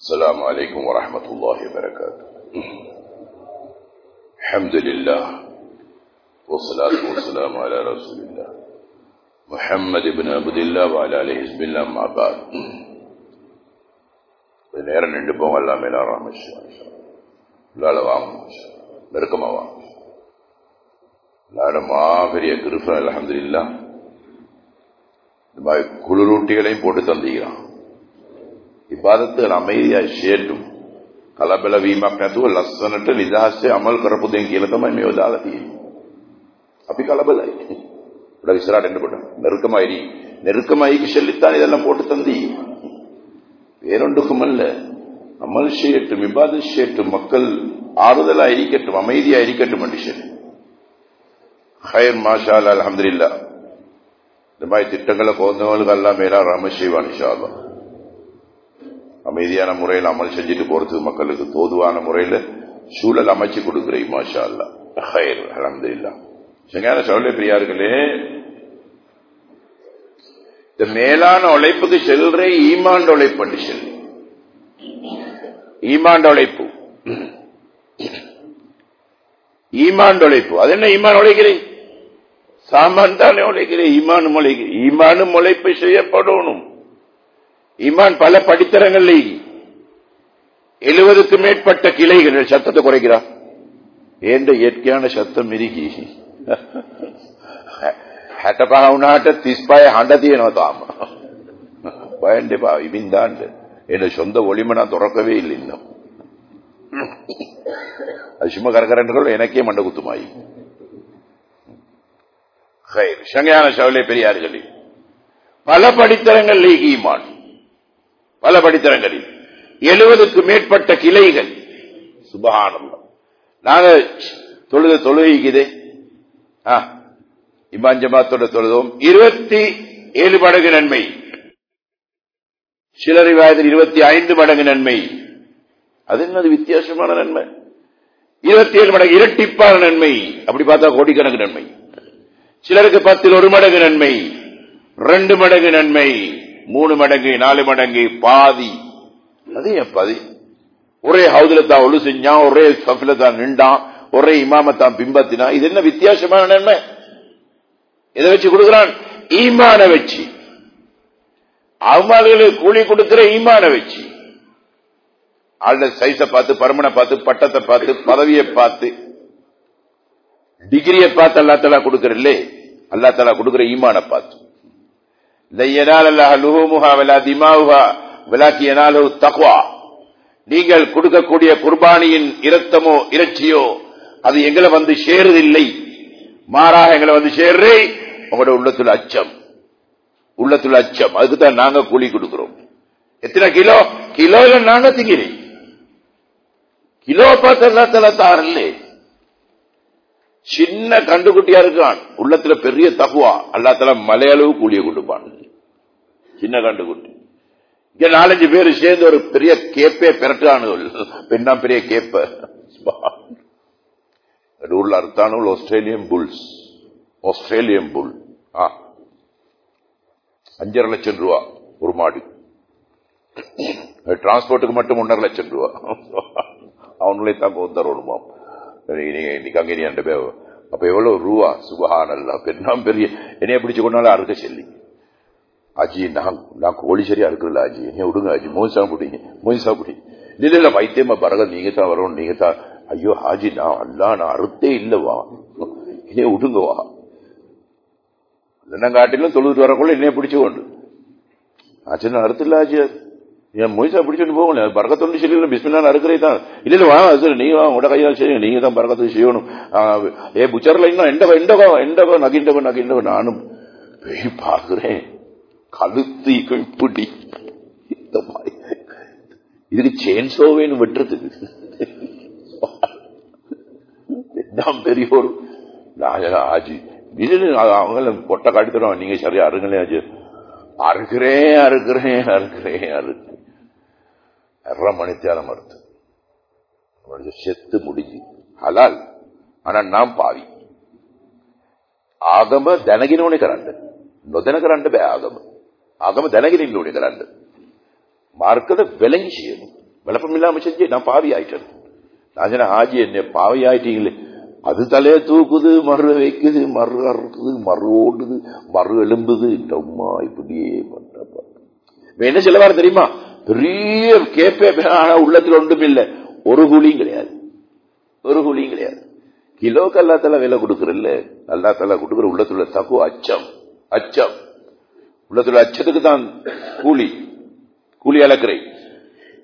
السلام عليكم ورحمة الله وبركاته الحمد لله والصلاة والسلام على رسول الله محمد بن عبد الله وعلى آله حزب الله ما بعد நேரம் நின்று போவோம் எல்லாம் மேல ஆரம்பிச்சு வாங்க நெருக்கமா வாங்க லாடமா பெரிய கிருப்பம் அலமதுல்லா இந்த மாதிரி குளிரூட்டிகளையும் போட்டு தந்திக்கிறான் ඉබාදත அமைதியா ෂේටුම් කලබල වීමක් නැතුව ලස්සනට නිදහස්සේ අමල් කරපු දෙන් කියලා තමයි මේව දාලා තියෙන්නේ. අපි කලබලයි. உடல் இஸ்ராட் என்ன பண்ண நெருக்கமாயிரி நெருக்கமாயிக்கு சொல்லித்தான் இதெல்லாம் போட்டு தந்தி வேறொன்றுக்கும் அல்ல அமல் செய்யட்டும் இபாது செய்யட்டும் மக்கள் ஆறுதலா இருக்கட்டும் அமைதியா இருக்கட்டும் மனுஷன் ஹயர் மாஷால் அலமதுல்லா இந்த மாதிரி திட்டங்களை போந்தவங்களுக்கு எல்லாம் மேலா ராம செய்வான் இஷாலாம் அமைதியான முறையில் அமல் செஞ்சுட்டு போறதுக்கு மக்களுக்கு தோதுவான முறையில் சூழல் அமைச்சு கொடுக்குறேன் மாஷா அல்லா ஹயர் அலமது இல்லா சரியான சவுளை பிரியார்களே இந்த மேலான உழைப்புக்கு செல்ற ஈமாண்ட உழைப்பு செல் ஈமாண்ட உழைப்பு. ஈமாண்ட உழைப்பு. அது என்ன ஈமான் உழைக்கிறேன்? சாமான் தானே உழைக்கிறேன் ஈமானும் உழைக்கிறேன். ஈமானும் உழைப்பு செய்யப்படணும். ஈமான் பல படித்தரங்கள் எழுபதுக்கு மேற்பட்ட கிளைகள் சத்தத்தை குறைக்கிறா ஏந்த இயற்கையான சத்தம் மிருகி හැටපහ වුණාට 35 හඬ තියෙනවා තාම. බයෙන් දෙපා ඉමින් දාන්න. එන சொந்த ஒளிம நான் திறக்கவே இல்லை இன்னும். அது சும்மா கரகரண்டுகள் எனக்கே மண்ட குத்துமாயி. ஹைர் சங்கையான சவலை பெரியார்களே பல படித்தரங்கள் ஈமான் பல படித்தரங்களில். எழுபதுக்கு மேற்பட்ட கிளைகள். சுபகானம் நாங்க தொழுத தொழுகைக்குதே. இமான் ஜமாத்தோட தொழுதோம். இருபத்தி ஏழு மடங்கு நன்மை. சிலரை வயதில் இருபத்தி ஐந்து மடங்கு நன்மை. அது என்னது வித்தியாசமான நன்மை? இருபத்தி ஏழு மடங்கு இரட்டிப்பான நன்மை. அப்படி பார்த்தா கோடிக்கணக்கு நன்மை. சிலருக்கு பத்தில் ஒரு மடங்கு நன்மை. ரெண்டு மடங்கு நன்மை. மூணு மடங்கு நாலு மடங்கு பாதி. அது என் பாதி? ஒரே ஹவுதுல தான் ஒழு செஞ்சான் ஒரே சஃபில தான் நின்றான் ஒரே இமாமத்தான் பிம்பத்தினா இது என்ன வித்தியாசமான நன்மை? இதை வச்சு கொடுக்கிறான் ஈமான வச்சு. அவங்களுக்கு கூலி கொடுக்கிற ஈமான வச்சு. ஆள சைஸ பார்த்து பருமனை பார்த்து பட்டத்தை பார்த்து பதவியை பார்த்து. டிகிரியை பார்த்து அல்லா தலா கொடுக்கறல்லே அல்லா தலா கொடுக்கிற ஈமான பார்த்து. நீங்கள் கொடுக்கக்கூடிய குர்பானியின் இரத்தமோ இறைச்சியோ அது எங்களை வந்து சேருதில்லை. மாறாக எங்களை வந்து சேர்றே உங்களோட உள்ளத்துல அச்சம். உள்ளத்துல அச்சம். அதுக்கு தான் நாங்க கூலி கொடுக்கிறோம். எத்தனை கிலோ? கிலோல நாங்க திங்கிறேன் கிலோ பார்த்து எல்லாத்துல சின்ன கண்டுகுட்டியா இருக்கான். உள்ளத்துல பெரிய தகுவா. அல்லாத்தல மலையளவு கூலிய கொடுப்பான். சின்ன கண்டுகுட்டி. இங்க நாலஞ்சு பேர் சேர்ந்து ஒரு பெரிய கேப்பே பிறட்டானுகள் பெண்ணா பெரிய கேப்ப. ஊர்ல அறுத்தானுகள் ஆஸ்திரேலியன் புல்ஸ் ஆஸ்திரேலியன் புல் அஞ்சரை லட்சம் ரூபா. ஒரு மாடு. டிரான்ஸ்போர்ட்டுக்கு மட்டும் ஒன்றரை லட்சம் ரூபா. அவங்களே தான் தரணுமா இன்னைக்கு அங்கே நீ அந்த அப்ப எவ்வளவு ரூவா சுபஹான் அல்ல பெண்ணாம் பெரிய என்னைய பிடிச்சு கொண்டாலும் அறுக்க சொல்லி. அஜி நான் நான் கோழி சரியா இருக்கிறல அஜி. என்னைய விடுங்க அஜி மோசா பிடிங்க மோசா பிடிங்க இல்ல இல்ல வைத்தியமா பரக நீங்க தான் வரணும் நீங்க தான். ஐயோ ஹாஜி நான் அல்லா நான் அறுத்தே இல்லவா என்னைய விடுங்கவா என்ன காட்டிலும் தொழுது வரக்குள்ள என்னைய பிடிச்சு கொண்டு. ஆச்சு நான் அறுத்தில்ல ஆச்சு என் மொய்சா பிடிச்சிட்டு போகல பறக்கத்தொண்டு சொல்லி பிஸ்மில்லா அறுக்கிறே தான். இல்ல இல்ல வா சார் நீங்க வா உட கையால் செய்யுங்க நீங்க தான் பறக்கத்தை செய்யணும். ஏ புச்சர்ல இன்னும் எண்டகோ எண்டகோ எண்டகோ நகிண்டகோ நகிண்டகோ நானும் போய் பாக்குறேன் கழுத்து பிடி இந்த மாதிரி. இதுக்கு சேன் சோவேன்னு வெட்டுறதுக்கு. பெரிய ஒரு ஆஜி. அவங்க பொட்டை காட்டித்தரும் நீங்க சரியா அருங்களே ஆச்சு அறுக்கிறேன் அறுக்கிறேன் அறுக்கிறேன் அறுக்கிறேன் ஹர்ரம் அனைத்தியான மருத்துவம் செத்து முடிஞ்சு. ஹலால். ஆனா நாம் பாவி. ஆகம தனகினோனிக்கிறாண்டு நொதனகிறாண்டு பே ஆகம. ஆகம தனகினோனிக்கிறாண்டு மார்க்கத்தை விளங்கி செய்யணும். விளப்பம் இல்லாம செஞ்சு நான் பாவி ஆயிட்டேன். நான் சொன்ன ஆஜி என்ன பாவி ஆயிட்டீங்களே. அது தலையை தூக்குது மறு வைக்குது மறு அறுக்குது மறு ஓடுது மறு எலும்புது இந்த உமா இப்படியே பண்ண என்ன சொல்லுவாரு தெரியுமா? பெரிய கேப்பே ஆனா உள்ளத்தில் ஒன்றும் இல்லை. ஒரு கூலியும் கிடையாது. ஒரு கூலியும் கிடையாது. கிலோக்கு அல்லா தலா விலை கொடுக்கறல்ல. அல்லா தலா கொடுக்குற உள்ளத்துல தகு அச்சம். அச்சம். உள்ளத்துல அச்சத்துக்கு தான் கூலி. கூலி அளக்கிறை.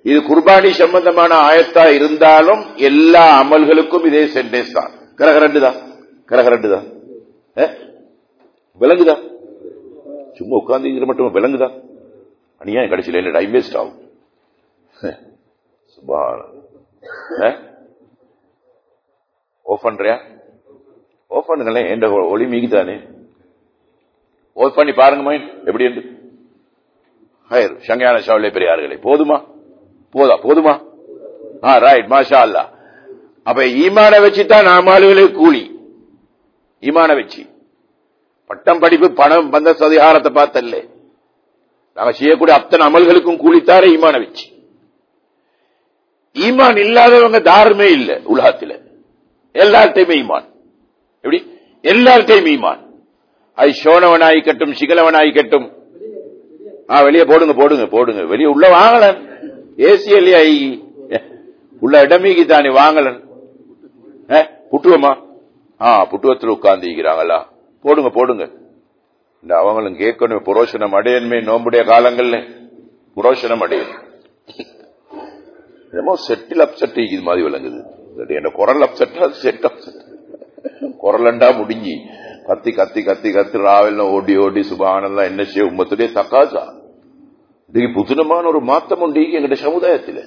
இது குர்பானி சம்பந்தமான ஆயத்தா இருந்தாலும் எல்லா அமல்களுக்கும் இதே சென்டென்ஸ் தான். கரகரண்டு தான் கரகரண்டு தான் விலங்குதா? சும்மா உட்கார்ந்து மட்டும் நீ ஏன் கடைசியில் என்ன டைம் வேஸ்ட் ஆகும். சுபான. ஓஃப் பண்றியா? ஓஃப் பண்ணுங்களேன் என்ற ஒளி மீகிதானே ஓஃப் பண்ணி பாருங்க மைண்ட் எப்படி என்று? ஹயர் சங்கையான சவலை பெரியார்களே போதுமா? போதா போதுமா? ஆ ரைட் மாஷா அல்லா அப்ப ஈமான வச்சுதான் நாம் ஆளுகளுக்கு கூலி. ஈமான வச்சு. பட்டம் படிப்பு பணம் வந்த சதிகாரத்தை பார்த்தல்ல. நாங்க செய்யக்கூடிய அத்தனை அமல்களுக்கும் கூலித்தார ஈமான வச்சு. ஈமான் இல்லாதவங்க தாருமே இல்ல உலகத்துல. எல்லார்ட்டையுமே ஈமான். எப்படி? எல்லார்ட்டையும் ஈமான். அது சோனவனாயிக்கட்டும் சிகலவனாயிக்கட்டும். ஆ வெளியே போடுங்க போடுங்க போடுங்க. வெளியே உள்ள வாங்கலன். ஏசி இல்லையா உள்ள இடமீகி தானே வாங்கலன். புட்டுவமா? ஆ புட்டுவத்தில் உட்கார்ந்து போடுங்க போடுங்க. இந்த அவங்களும் கேட்கணும் புரோஷனம் அடையன்மே நோம்புடைய காலங்கள்ல. புரோஷனம் அடையன் என்னமோ செட்டில் அப்செட் இது மாதிரி விளங்குது. என்ன குரல் அப்செட்டா செட் அப்செட்? குரலண்டா முடிஞ்சு. கத்தி கத்தி கத்தி கத்தி ராவெல்லாம் ஓடி ஓடி சுபானெல்லாம் என்ன செய்ய உம்மத்துடைய தக்காசா இதுக்கு புதுனமான ஒரு மாத்தம் உண்டு எங்கட சமுதாயத்தில்.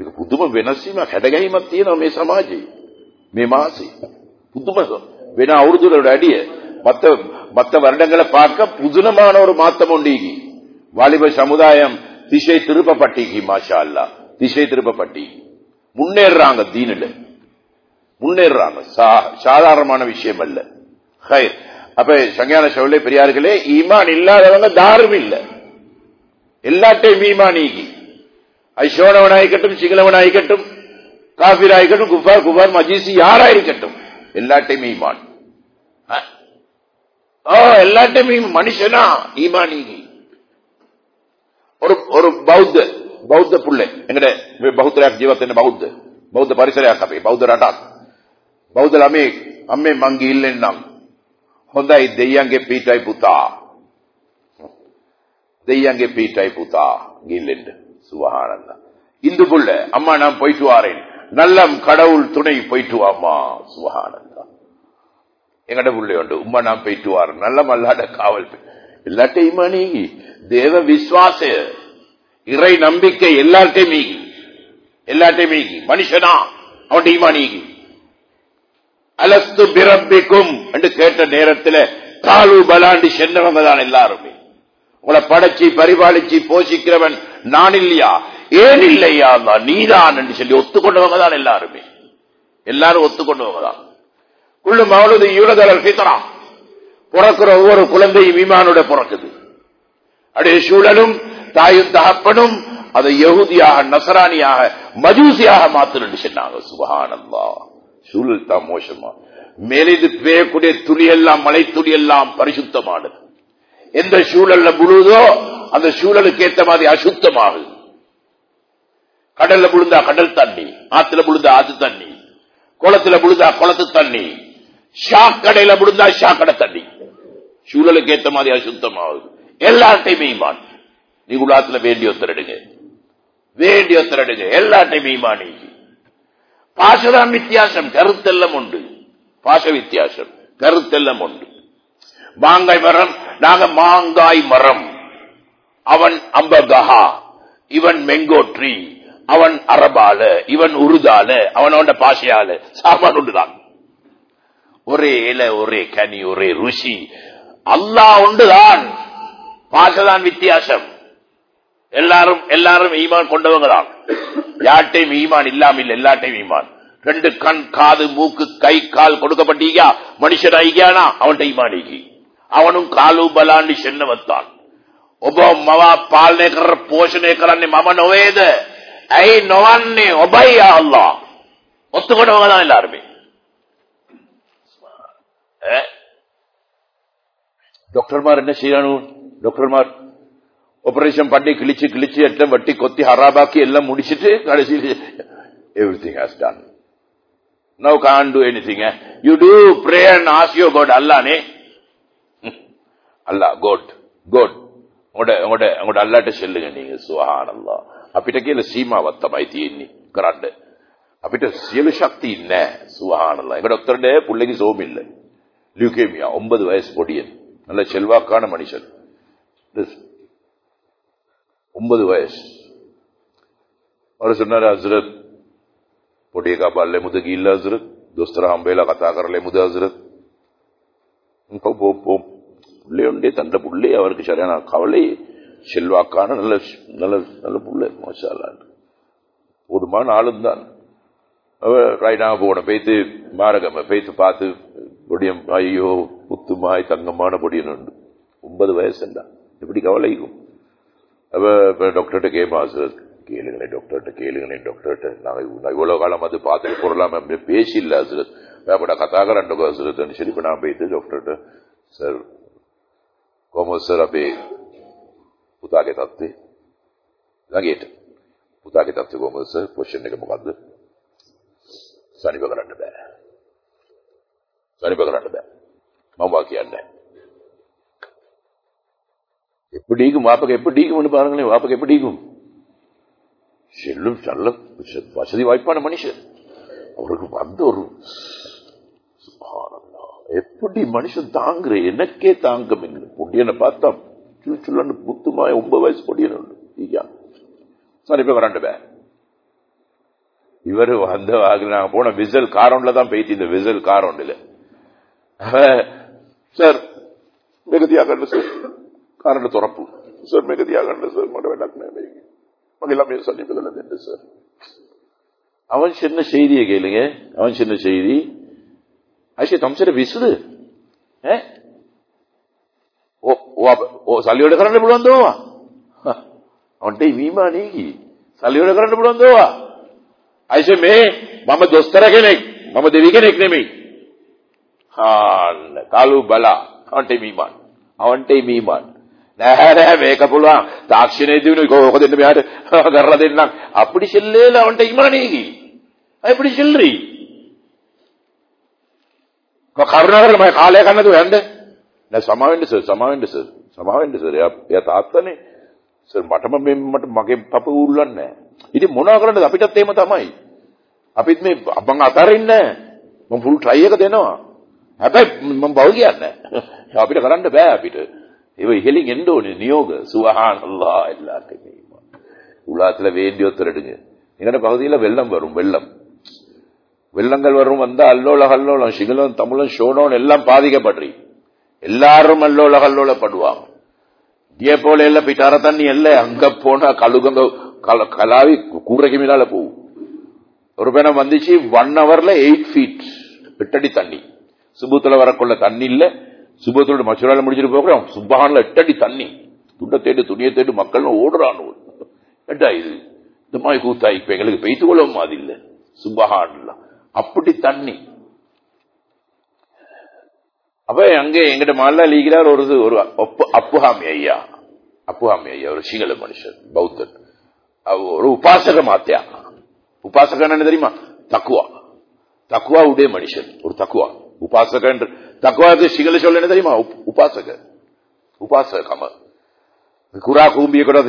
මේක පුදුම වෙනසීම හැඩගැහිමක් තියෙනවා මේ සමාජයේ මේ මාසේ පුදුම වෙන අවුරුදු වලට වැඩිය மத்த மத்த வருடங்களை பார்க்க புதுனமான ஒரு மாத்தம் உண்டீகி வாலிப சமுதாயம் திசை திருப்பப்பட்டீகி மாஷா அல்லா திசை திருப்பப்பட்டீகி முன்னேறாங்க தீனில். முன்னேறாங்க சாதாரணமான விஷயம் அல்ல. ஹைர். அப்ப சங்கான சவுளே பெரியார்களே ஈமான் இல்லாதவங்க தாரும் இல்ல. எல்லாட்டையும் ஈமானீகி ஐசோனவனாயிக்கட்டும் சிங்களவனாயிக்கட்டும் காபிராயிக்கட்டும் குஃபார் குஃபார் மஜீசி யாராயிருக்கட்டும் எல்லாட்டையும் ஈமான். எல்லாத்தையும் மனுஷனா? ஈமானிகள் ஒரு ஒரு பௌத்த பௌத்த புள்ளை. எங்கட பௌத்தராக ஜீவத்தின் பௌத்த? பௌத்த பரிசரையா අපේ බෞද්ධ රටක් බෞද්ධ ළමෙක් අම්මේ මං ගිහිල්ලෙන්නම් හොඳයි දෙයියන්ගේ පීටයි පුතා දෙයියන්ගේ பூத்தா. පුතා ගිහිල්ලෙන්න இந்து புள்ள அம்மா நான் போயிட்டு வாரேன். நல்லம் கடவுள் துணை போயிட்டு வாமா சுபஹானந்த் எங்கட பிள்ளை உண்டு. உம்மா நான் போயிட்டு வாரு நல்ல மல்லாட காவல் எல்லாத்தையும் நீங்கி. தேவ விஸ்வாச இறை நம்பிக்கை எல்லார்ட்டையும் நீங்கி எல்லார்ட்டையும் நீங்கி மனுஷனா அவன் நீங்கி. அலஸ்து பிறப்பிக்கும் என்று கேட்ட நேரத்தில் காலு பலாண்டு சென்றவங்க தான் எல்லாருமே. உங்களை படைச்சி பரிபாலிச்சு போஷிக்கிறவன் நான் இல்லையா? ஏன் இல்லையா? நீதான் என்று சொல்லி ஒத்துக்கொண்டவங்க தான் எல்லாருமே. எல்லாரும் ஒத்துக்கொண்டவங்க தான் குள்ளு மவளது யூலதலர் பித்தரா பிறக்கிற ஒவ்வொரு குழந்தையும் விமானோட பிறக்குது. அப்படியே சூழலும் தாயும் தகப்பனும் அதை யகுதியாக நசராணியாக மஜூசியாக மாத்தணும்னு சொன்னாங்க. சுபகானந்தா சூழல் தான் மோசமா. மேலிது பெய்யக்கூடிய துளி எல்லாம் மலை துளி எல்லாம் பரிசுத்தமானது. எந்த சூழல்ல முழுதோ அந்த சூழலுக்கு ஏற்ற மாதிரி அசுத்தமாகுது. கடல்ல முழுந்தா கடல் தண்ணி ஆத்துல விழுந்தா ஆத்து தண்ணி குளத்துல விழுந்தா குளத்து தண்ணி ஷாக்கடையில விழுந்தா ஷாக்கடை தண்ணி சூழலுக்கு ஏற்ற மாதிரி அசுத்தமாகுது எல்லார்ட்டையும் ஈமான் நீ குலாத்துல வேண்டிய ஒத்தரடுங்க வேண்டிய ஒத்தரடுங்க எல்லார்ட்டையும் ஈமான் பாசதான் வித்தியாசம். கருத்தெல்லாம் உண்டு. பாச வித்தியாசம். கருத்தெல்லாம் உண்டு. மாங்காய் மரம் நாங்க மாங்காய் மரம். அவன் அம்பகஹா இவன் மெங்கோட்ரி அவன் அரபால இவன் உருதால அவனோட பாஷையால. சாமான் உண்டுதான். ஒரே இலை ஒரே கனி ஒரே ருசி. அல்லா ஒன்றுதான் பார்க்கதான் வித்தியாசம். எல்லாரும் எல்லாரும் ஈமான் கொண்டவங்க தான் யார்ட்டையும் ஈமான் இல்லாமல் எல்லாட்டையும் ஈமான். ரெண்டு கண் காது மூக்கு கை கால் கொடுக்கப்பட்டீங்க. மனுஷன் ஐக்கியானா? அவன் ஈமானிக்கு அவனும் காலு பலாண்டி சென்ன வந்தான் ඔබ මව පාලනය කර පෝෂණය කරන්නේ මම නොවේද ඇයි නොවන්නේ ඔබයි අල්ලා ඔත්තුකොට වගලා எல்லாருமே. ഡോക്ടർമാർ എന്നെ ശരിയാണ്? ഡോക്ടർമാർ ഓപ്പറേഷൻ പണ്ടി കിളിച്ച് കിളിച്ച് എല്ലാം വെട്ടി കൊത്തി ഹറാബാക്കി എല്ലാം മുടിച്ചിട്ട് കടശിയിൽ everything has done now can do anything you do pray and ask your God അല്ലാനേ Allah God God உங்களோட உங்களோட உங்களோட அல்லாட்ட செல்லுங்க நீங்க சுஹான் அல்லா அப்பிட்ட கீழே சீமா வத்தமாய்த்தி எண்ணி கராண்டு அப்பிட்ட சியலு சக்தி இல்ல சுஹான் அல்லா எங்கட ஒத்தருடைய பிள்ளைக்கு சோம் லியூகேமியா ஒன்பது வயசு கொடியன். நல்ல செல்வாக்கான மனுஷன். ஒன்பது வயசு. அவர் சொன்னார் ஹசரத் பொடியகா பால்ல முதுகி இல்ல ஹசரத். தோஸ்தரா அம்பேலா கதா கரல முது ஹசரத். போப்போம் பிள்ளையுண்டே தந்த பிள்ளை அவருக்கு சரியான கவலை செல்வாக்கான நல்ல நல்ல நல்ல பிள்ளை மோசாலான் போதுமான ஆளும் தான் அவர் ரைடாக போன பேத்து மாரகம் பேத்து பார்த்து പൊടിയം അയ്യോ പുത്തുമായി തങ്കമാണ് പൊടിയനുണ്ട് ഒമ്പത് വയസ്സുണ്ട എപ്പടി കവലയിക്കും അപ്പോൾ இப்போ டாக்டர்கிட்ட கேட்பான் சார் கேளுங்களேன் டாக்டர்கிட்ட கேளுங்களேன் டாக்டர்கிட்ட நாங்கள் இவ்வளோ காலம் வந்து பார்த்துட்டு பொருளாம பேசியில்ல ஹசரத் வேப்பட கதாகர் அண்டகோ ஹசரத்னு சரி இப்போ நான் போயிட்டு டாக்டர்கிட்ட சார் கோமோ சார் அப்பே புத்தாக்கே தத்து. நான் கேட்டேன். புத்தாக்கே தத்து கோமோ சார் பொஷனுக்கு முகாந்து. சனி பகலண்டு බෑ. සනීප කරන්න බෑ. මම වා කියන්නේ. எப்படிக்கும் வாப்பக்கு எப்படிக்கும்னு பாருங்களேன் வாப்பக்கு எப்படிக்கும் செல்லும் நல்ல வசதி வாய்ப்பான மனுஷன் அவருக்கு வந்த ஒரு சுப்ஹானல்லாஹ். எப்படி மனுஷன் தாங்குற எனக்கே தாங்க பொடியனை பார்த்தா சுல் சுல்லன்னு புத்துமாய ஒன்பது வயசு பொடியன் உண்டு ஐயா சார் இப்ப வரண்டு இவரு வந்த நாங்க போன விசல் காரௌண்ட்ல தான் போயிட்டு இந்த விசல் காரௌண்ட்ல சார் மிகுதியாக சார் காரண்ட் துறப்பு சார் மிகுதியாக சார் மட வேண்டாம் எல்லாமே சந்திப்புகள் சார் அவன் சின்ன செய்தியை கேளுங்க அவன் சின்ன செய்தி අයිෂේ තම්සර විසුද ඈ ඕ ඕ සල්ලි වල කරන්න පුළුවන් දෝවා ඔන්ට වීමා නීකි සල්ලි වල කරන්න පුළුවන් දෝවා අයිෂේ මේ මම දොස්තර කෙනෙක් මම දෙවි කෙනෙක් නෙමෙයි ආන්න කළු බලා. අවන්ට මීමන්. අවන්ට මීමන්. නෑ නෑ මේක පුළුවන්. තාක්ෂණයේ දිනුනේ කොහොමද දෙන්න මෙහාට කරලා දෙන්නම්. අපිට ෂෙල්ලේල අවන්ට ඉමානේකි අපිට ෂෙල්රි කරුණාකරලා මම කාලය ගන්න දුව යන්න නෑ සමාවෙන්න සර් සමාවෙන්න සර්. සමාවෙන්න සර්. එයා තාත්තනේ. සර් මටම මේ මට මගේ පප ඌරුලන්නේ නෑ. ඉතින් මොනවා කරන්නද? අපිටත් එහෙම තමයි. අපිත් මේ මං අතරින්නේ නෑ. මම ෆුල් ට්‍රයි එක දෙනවා. හැබැයි මම බව කියන්නේ අපිට කරන්න බෑ අපිට ඒව ඉහෙලින් එන්න ඕනේ නියෝග சுபஹானல்லாஹ் எல்லாத்தையுமே உலகத்துல வேண்டி ஒருத்தருடுங்க எங்கட பகுதியில வெள்ளம் வரும் வெள்ளம் வெள்ளங்கள் வரும் வந்தா அல்லோல கல்லோலம் சிங்களம் தமிழும் ஷோனோன் எல்லாம் பாதிக்கப்படுறீ எல்லாரும் அல்லோல கல்லோலப்படுவாங்க இதே போல எல்லாம் பிட்டார தண்ணி இல்ல அங்க போனா கழுகங்க கலாவி கூரைக்கு மேலால போகும் ஒரு பேனம் வந்துச்சு ஒன் ஹவர்ல எயிட் ஃபீட் எட்டடி தண்ணி சுபத்துல வரக்குள்ள தண்ணி இல்ல. சுபத்தோட மச்சுரால முடிச்சிட்டு போகிறோம் சுபஹான்ல எட்டடி தண்ணி. துண்டை தேடு துணியை தேடு மக்கள் ஓடுறான். ஏட்டா இது? இந்த மாதிரி கூத்தா இப்ப எங்களுக்கு பெய்து கொள்ளவும் அது இல்ல. சுபஹான்ல அப்படி தண்ணி. அப்ப அங்க எங்கிட்ட மாலா லீகிறார் ஒரு ஒரு அப்புஹாமி ஐயா. அப்புஹாமி ஐயா ஒரு சிங்கள மனுஷன் பௌத்தன். ஒரு உபாசக மாத்தியா. உபாசகன் என்ன தெரியுமா? தக்குவா. தக்குவா உடைய மனுஷன் ஒரு தக்குவா. உபாசகன் தக்குவாக்கு சிங்கள சொல்ல என்ன தெரியுமா உபாசக උපාසකම කුරා කුඹියකට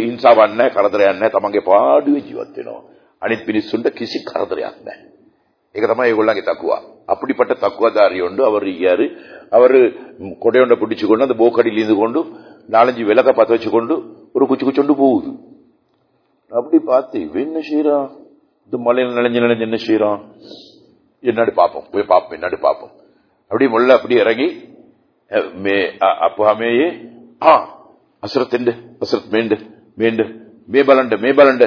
හිංසාවක් නැහැ කරදරයක් නැහැ තමන්ගේ පාඩුවේ ජීවත් වෙනවා අනිත් මිනිස්සුන්ට කිසි කරදරයක් නැහැ ඒක තමයි ඒගොල්ලන්ගේ தக்குவா அப்படிப்பட்ட தக்குவதாரி உண்டு அவர் இருக்காரு அவர் கொடையொண்ட பிடிச்சு கொண்டு அந்த போக்கடியில் இருந்து கொண்டு நாலஞ்சு விளக்க பத்த வச்சு கொண்டு ஒரு குச்சி குச்சொண்டு போகுது அப்படி பார்த்து இவன் என்ன செய்யறான் இந்த மலையில நினைஞ்சு நினைஞ்சு என்ன செய்யறான் என்னடி பார்ப்போம் போய் பார்ப்போம் என்னடி பார்ப்போம் அப்படி முள்ள அப்படி இறங்கி මේ අපහමයේ ආ අසරතෙන්ද අසරත් මේන්ද මේන්ද මේ බලන්න මේ බලන්න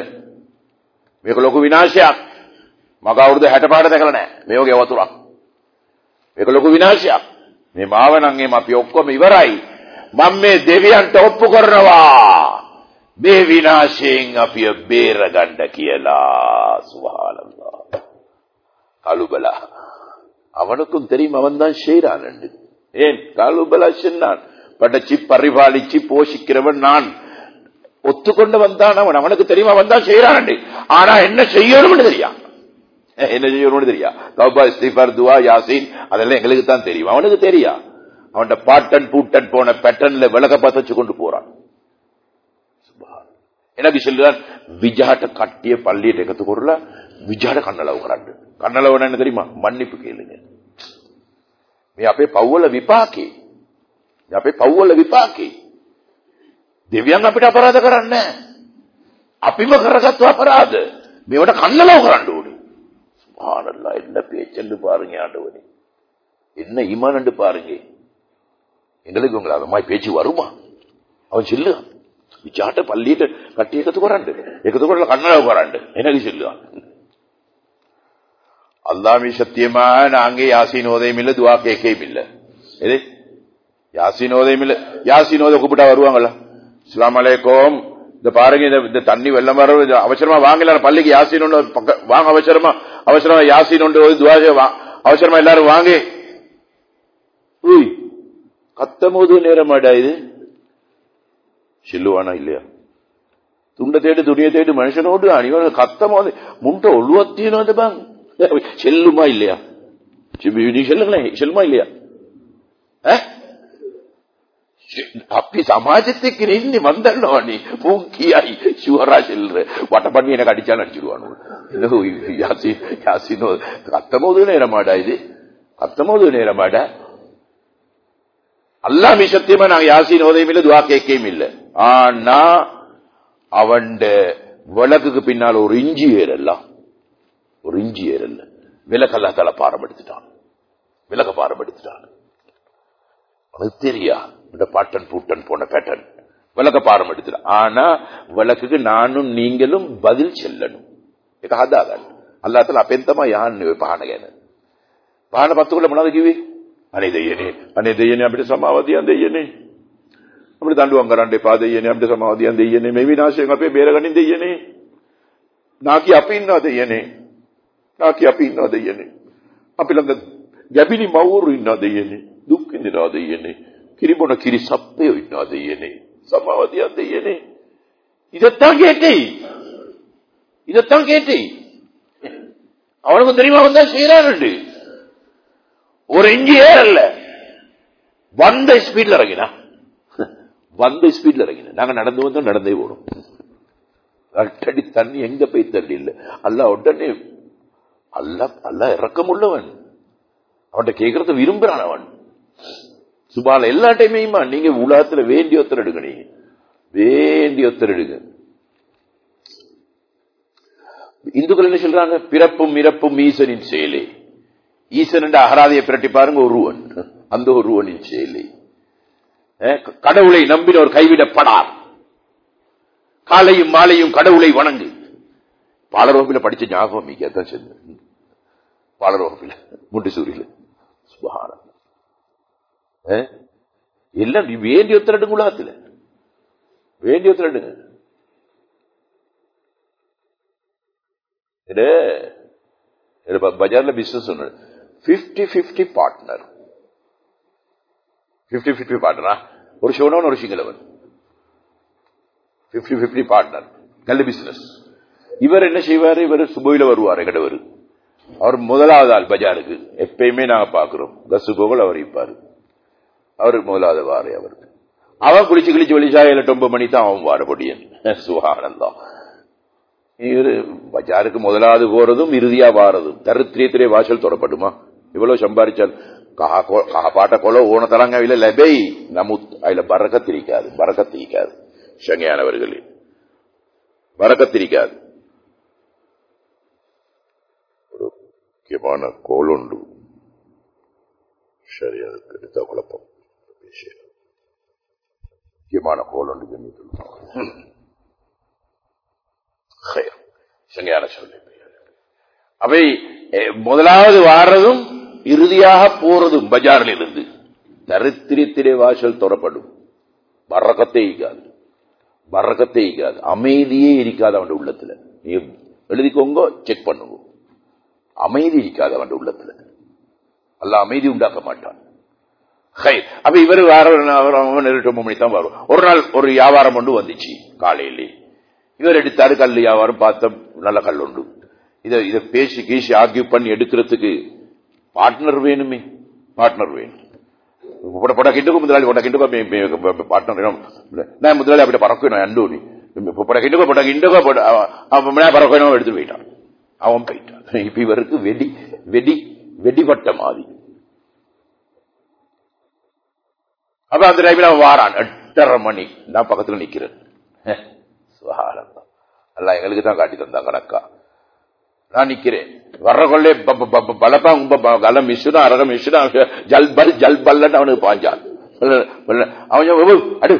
මේක ලොකු විනාශයක් මග අවුරුදු 60 පාට දැකලා නැහැ මේ වගේ වතුරක් මේක ලොකු විනාශයක් මේ මාව නම් එම අපි ඔක්කොම ඉවරයි මම මේ දෙවියන්ට ඔප්පු කරනවා මේ විනාශයෙන් අපිව බේරගන්න කියලා சுபஹானல்லாஹ் காலுபலா. அவனுக்கும் தெரியும் அவன் தான் செய்கிறான் என்று ஏன்? காலுபலா சென்னான் படைச்சு பரிபாலிச்சு போஷிக்கிறவன் நான். ஒத்துக்கொண்டவன் தான் அவன். அவனுக்கு தெரியும் அவன் தான் செய்யறான் என்று. ஆனா என்ன செய்யணும்னு தெரியா? என்ன செய்யணும்னு தெரியா? கௌபா இஸ்திஃபார் துவா யாசீன் அதெல்லாம் எங்களுக்கு தான் தெரியும். அவனுக்கு தெரியா? அவன் பாட்டன் பூட்டன் போன பேட்டர்ன்ல விளக்க பத்தச்சு கொண்டு போறான். எனக்கு சொல்லுதான் விஜாட்ட கட்டிய பள்ளியை கத்துக்கொள்ள விஜாட கண்ணளவு கராண்டு கண்ணளவு என்ன தெரியுமா மன்னிப்பு கேளுங்க මේ අපේ පව්වල විපාකේ. මේ අපේ පව්වල විපාකේ. දෙවියන් අපිට අපරාධ කරන්නේ නැහැ. අපිම කරගත්තු අපරාධ. මේවට කන්නලව කරන්න ඕනේ. சுப்ஹானல்லாஹ் என்ன பேச்சென்று பாருங்க ஆண்டவனே. என்ன ஈமானண்டு பாருங்க. எங்களுக்கு உங்களை அந்த மாதிரி பேச்சு வருமா அவன் சொல்லுவான் විචාට පල්ලියට කට්ටිය එකතු කරන්න. එකතු කරලා කන්නලව කරන්න. එනකි சொல்லுவான். அல்லாமி சத்தியமா நாங்க யாசின் ஓதையும் இல்ல துவா கேட்கையும் இல்ல. எது? யாசின் ஓதையும் இல்ல. யாசின் ஓதை கூப்பிட்டா வருவாங்களா? இஸ்லாம் அலைக்கும். இந்த பாருங்க இந்த- இந்த தண்ணி வெள்ளம் வர அவசரமா வாங்கல பள்ளிக்கு யாசின் உண்டு வாங்க அவசரமா அவசரமா யாசின் உண்டு துவா வா- அவசரமா எல்லாரும் வாங்க. உய் கத்தமோது நேரமாடா இது? சில்லுவானா இல்லையா? துண்டை தேடு துணியை தேடி மனுஷனோடு அணிவன் கத்தமோது முண்டை ஒழுவத்தினோது பாங்க செல்லுமா இல்லையா? நீ சொல்லுங்களேன் செல்லுமா இல்லையா? அப்படி சமாஜத்துக்கு நின்று வந்தோ நீ? பூக்கியாய் சுவரா செல்ற வட்ட பண்ணி எனக்கு அடிச்சான்னு அடிச்சிருவானு. யாசி யாசினோ? கத்தமோது நேரமாடா இது? கத்தமோது நேரமாடா? அல்லாமி சத்தியமா நாங்க யாசின் ஓதையும் இல்லை துவா கேட்கவும் இல்லை. ஆனா அவன் விளக்குக்கு பின்னால் ஒரு இஞ்சி ஏறலாம் ஒரு இஞ்சி ஏறல்ல விலக்கல்லா தலை பாரம் எடுத்துட்டான் விலக பாரம் எடுத்துட்டான் அவனுக்கு தெரியா இந்த பாட்டன் பூட்டன் போன பேட்டன் விளக்க பாரம் எடுத்துட்டான் ஆனா விளக்குக்கு நானும் நீங்களும் பதில் செல்லணும் ඒක හදාගන්න. අල්ලා තල අපෙන් තමයි යහන්නේ ඔය පහන ගැන. පහන පත්තුකල මොනවද කිව්වේ? අනේ දෙයනේ. අනේ දෙයනේ අපිට සමාව දියන් දෙයනේ. අපිට දඬුවම් කරන්න එපා දෙයනේ අපිට සමාව දියන් දෙයනේ. මේ විනාශයෙන් අපේ බේරගනින් දෙයනේ. නාකි අපි ඉන්නවා දෙයනේ. නාකි අපි ඉන්නවා දෙයනේ. අපි ළඟ ගැබිනි මවුරු ඉන්නවා දෙයනේ. දුක් විඳිනවා දෙයනේ. කිරිබොන කිරි සප්පයෝ ඉන්නවා දෙයනේ. සමාව දියන් දෙයනේ. இதத்தான் கேட்டேன் இதத்தான் கேட்டேன் அவனுக்கு தெரியுமா வந்தா செய்யறாரு ஒரு இஞ்சி ஏறல்ல வந்த ஸ்பீட்ல இறங்கினா வந்த ஸ்பீட்ல இறங்கின நாங்க நடந்து வந்தோம் நடந்தே போறோம் அட்டடி தண்ணி எங்க போய் தள்ளி இல்ல அல்ல உடனே அல்ல அல்ல இறக்கமுள்ளவன் அவன்கிட்ட கேட்கறத விரும்புறான் அவன். சுபால எல்லா டைமையுமா நீங்க உலகத்துல வேண்டிய ஒத்தர் எடுங்க நீங்க. வேண்டிய ஒத்தர் எடுங்க. இந்துக்கள் என்ன சொல்றாங்க? பிறப்பும் இறப்பும் ஈசனின் செயலே. ஈசன் என்ற அகராதியை பிரட்டி பாருங்க ஒருவன். அந்த ஒருவனின் செயலே. கடவுளை நம்பினோர் கைவிடப்படார். காலையும் மாலையும் கடவுளை வணங்கு. பாலர் வகுப்பில் படிச்ச ஞாபகம் மிக தான் செஞ்சேன் பாலரோப்பில முண்டிசூரியில. சுபஹானம் எல்லாம் வேண்டிய ஒத்தரடுங்க உலகத்தில். வேண்டிய ஒத்தரடுங்க பஜார்ல பிசினஸ் ஒண்ணு. Fifty fifty partner fifty fifty பார்ட்னரா ஒரு சிவனவன் ஒரு சிங்களவன் பிப்டி பிப்டி பார்ட்னர் நல்ல பிசினஸ் இவர் என்ன செய்வாரு? இவர் சுபையில வருவார் எங்கடவர் அவர் முதலாவது ஆள் பஜாருக்கு. எப்பயுமே நாங்க பாக்குறோம் கசு போகல் அவர் இருப்பாரு. அவர் முதலாவது வாரு அவருக்கு. அவன் குளிச்சு கிழிச்சு வெளிச்சா ஏழு ஒன்பது மணி தான் அவன் வார முடியும் சுகானந்தம் இவரு பஜாருக்கு முதலாவது போறதும் இறுதியா வாரதும். தரித்திரியத்திலே வாசல் தொடப்படுமா? இவ்வளவு சம்பாரிச்சால் காப்பாட்ட கொல ஊனத்தலாங்க இல்ல லெபை. நமுத் அதுல பறக்கத்திரிக்காது. பறக்கத்திரிக்காது. சங்கையானவர்களே. வரக்கத்திரிக்காது முக்கியமான கோல் உண்டு. சரி அதுக்கு எடுத்த குழப்பம். முக்கியமான கோல் உண்டு சரியான சொல்லி அவை முதலாவது வாடுறதும் இறுதியாக போறதும் பஜாரில் இருந்து தரித்திரத்திலே வாசல் தொடப்படும் வரக்கத்தை ஈக்காது வரக்கத்தை ஈக்காது அமைதியே இருக்காது அவன் உள்ளத்துல. நீ எழுதிக்கோங்க செக் பண்ணுவோம் அமைதி இருக்காது அவன் உள்ளத்துல அல்ல அமைதி உண்டாக்க மாட்டான் இவரு இவர் ஒன்பது மணி தான் வரும் ஒரு நாள் ஒரு வியாபாரம் ஒன்று வந்துச்சு காலையிலே இவர் எடுத்தாரு கல் வியாபாரம் பார்த்த நல்ல கல் உண்டு இதை இதை பேசி கீசி ஆர்கியூ பண்ணி எடுக்கிறதுக்கு பார்ட்னர் வேணுமே பார்ட்னர் வேணும் పొడకిండుకు ముదలాలి పొడకిండుకు పార్ట్నర్ నా ముదలాలి అప్పుడు పరక్కునా అండూని పొడకిండుకు పొడకిండుకు పరక్కునా எடுத்து போயிட்டான் அவன் పోయిటాన్ ඕනි පොඩ කිටක පොඩ කිටක පොඩ அவன் மணி பறக்க வேணும் எடுத்து போயிட்டான் அவன் போயிட்டான் இப்ப இவருக்கு வெடி வெடி வெடிபட்ட மாதிரி அப்ப அந்த டைம்ல அவன் வாரான் எட்டரை மணி நான் பக்கத்துல நிக்கிறேன் சுகாரந்தம் எல்லாம் எங்களுக்கு தான் காட்டி தந்தா கணக்கா நான் நிக்கிறேன் வர்ற கொள்ளே பலப்பா உங்க கல மிஷுனா அரக மிஷுனா ஜல் பல் ஜல் பல்லன்னு அவனுக்கு பாஞ்சான் அவன் அடு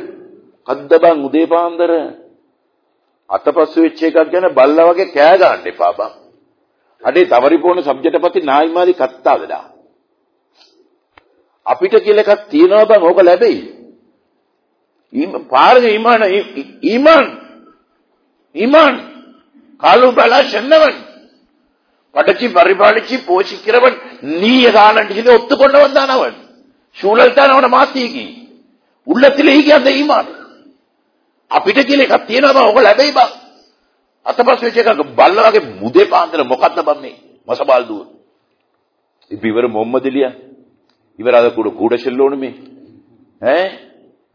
කද්දබං උදේ පාන්දර අතපස්සු වෙච්ච එකක් ගැන බල්ලා වගේ කෑ ගන්න එපා බං. අඩේ සමරිපෝණ සබ්ජෙටපති නායිමාලි කත්තා වෙලා. අපිට කියලා එකක් තියනවා බං ඕක ලැබෙයි. පාරේ ඊමාන ඊමාන් ඊමාන් කාලු බලා ෂන්නවන් పడచి పరిపాలించి పోషి కిరవన్ నీ కాలంటిది ఒత్తుకొండ వద్దానవన్ ශූලල්තානවන මාතීකි. උල්ලතිල හිකි අද ඊමාන්. අපිට කියලා එකක් තියනවා බං ඕක ලැබෙයි බං. අතපස් වෙච්ච එකක බල්ලවගේ මුදේ පාන්දර මොකද්ද බම් මේ මසබල් දුව ඉතින් ඉවර මොහම්මද් එලියා ඉවර අද කුඩ කුඩ ෂෙල්ලෝනේ මේ. ඈ?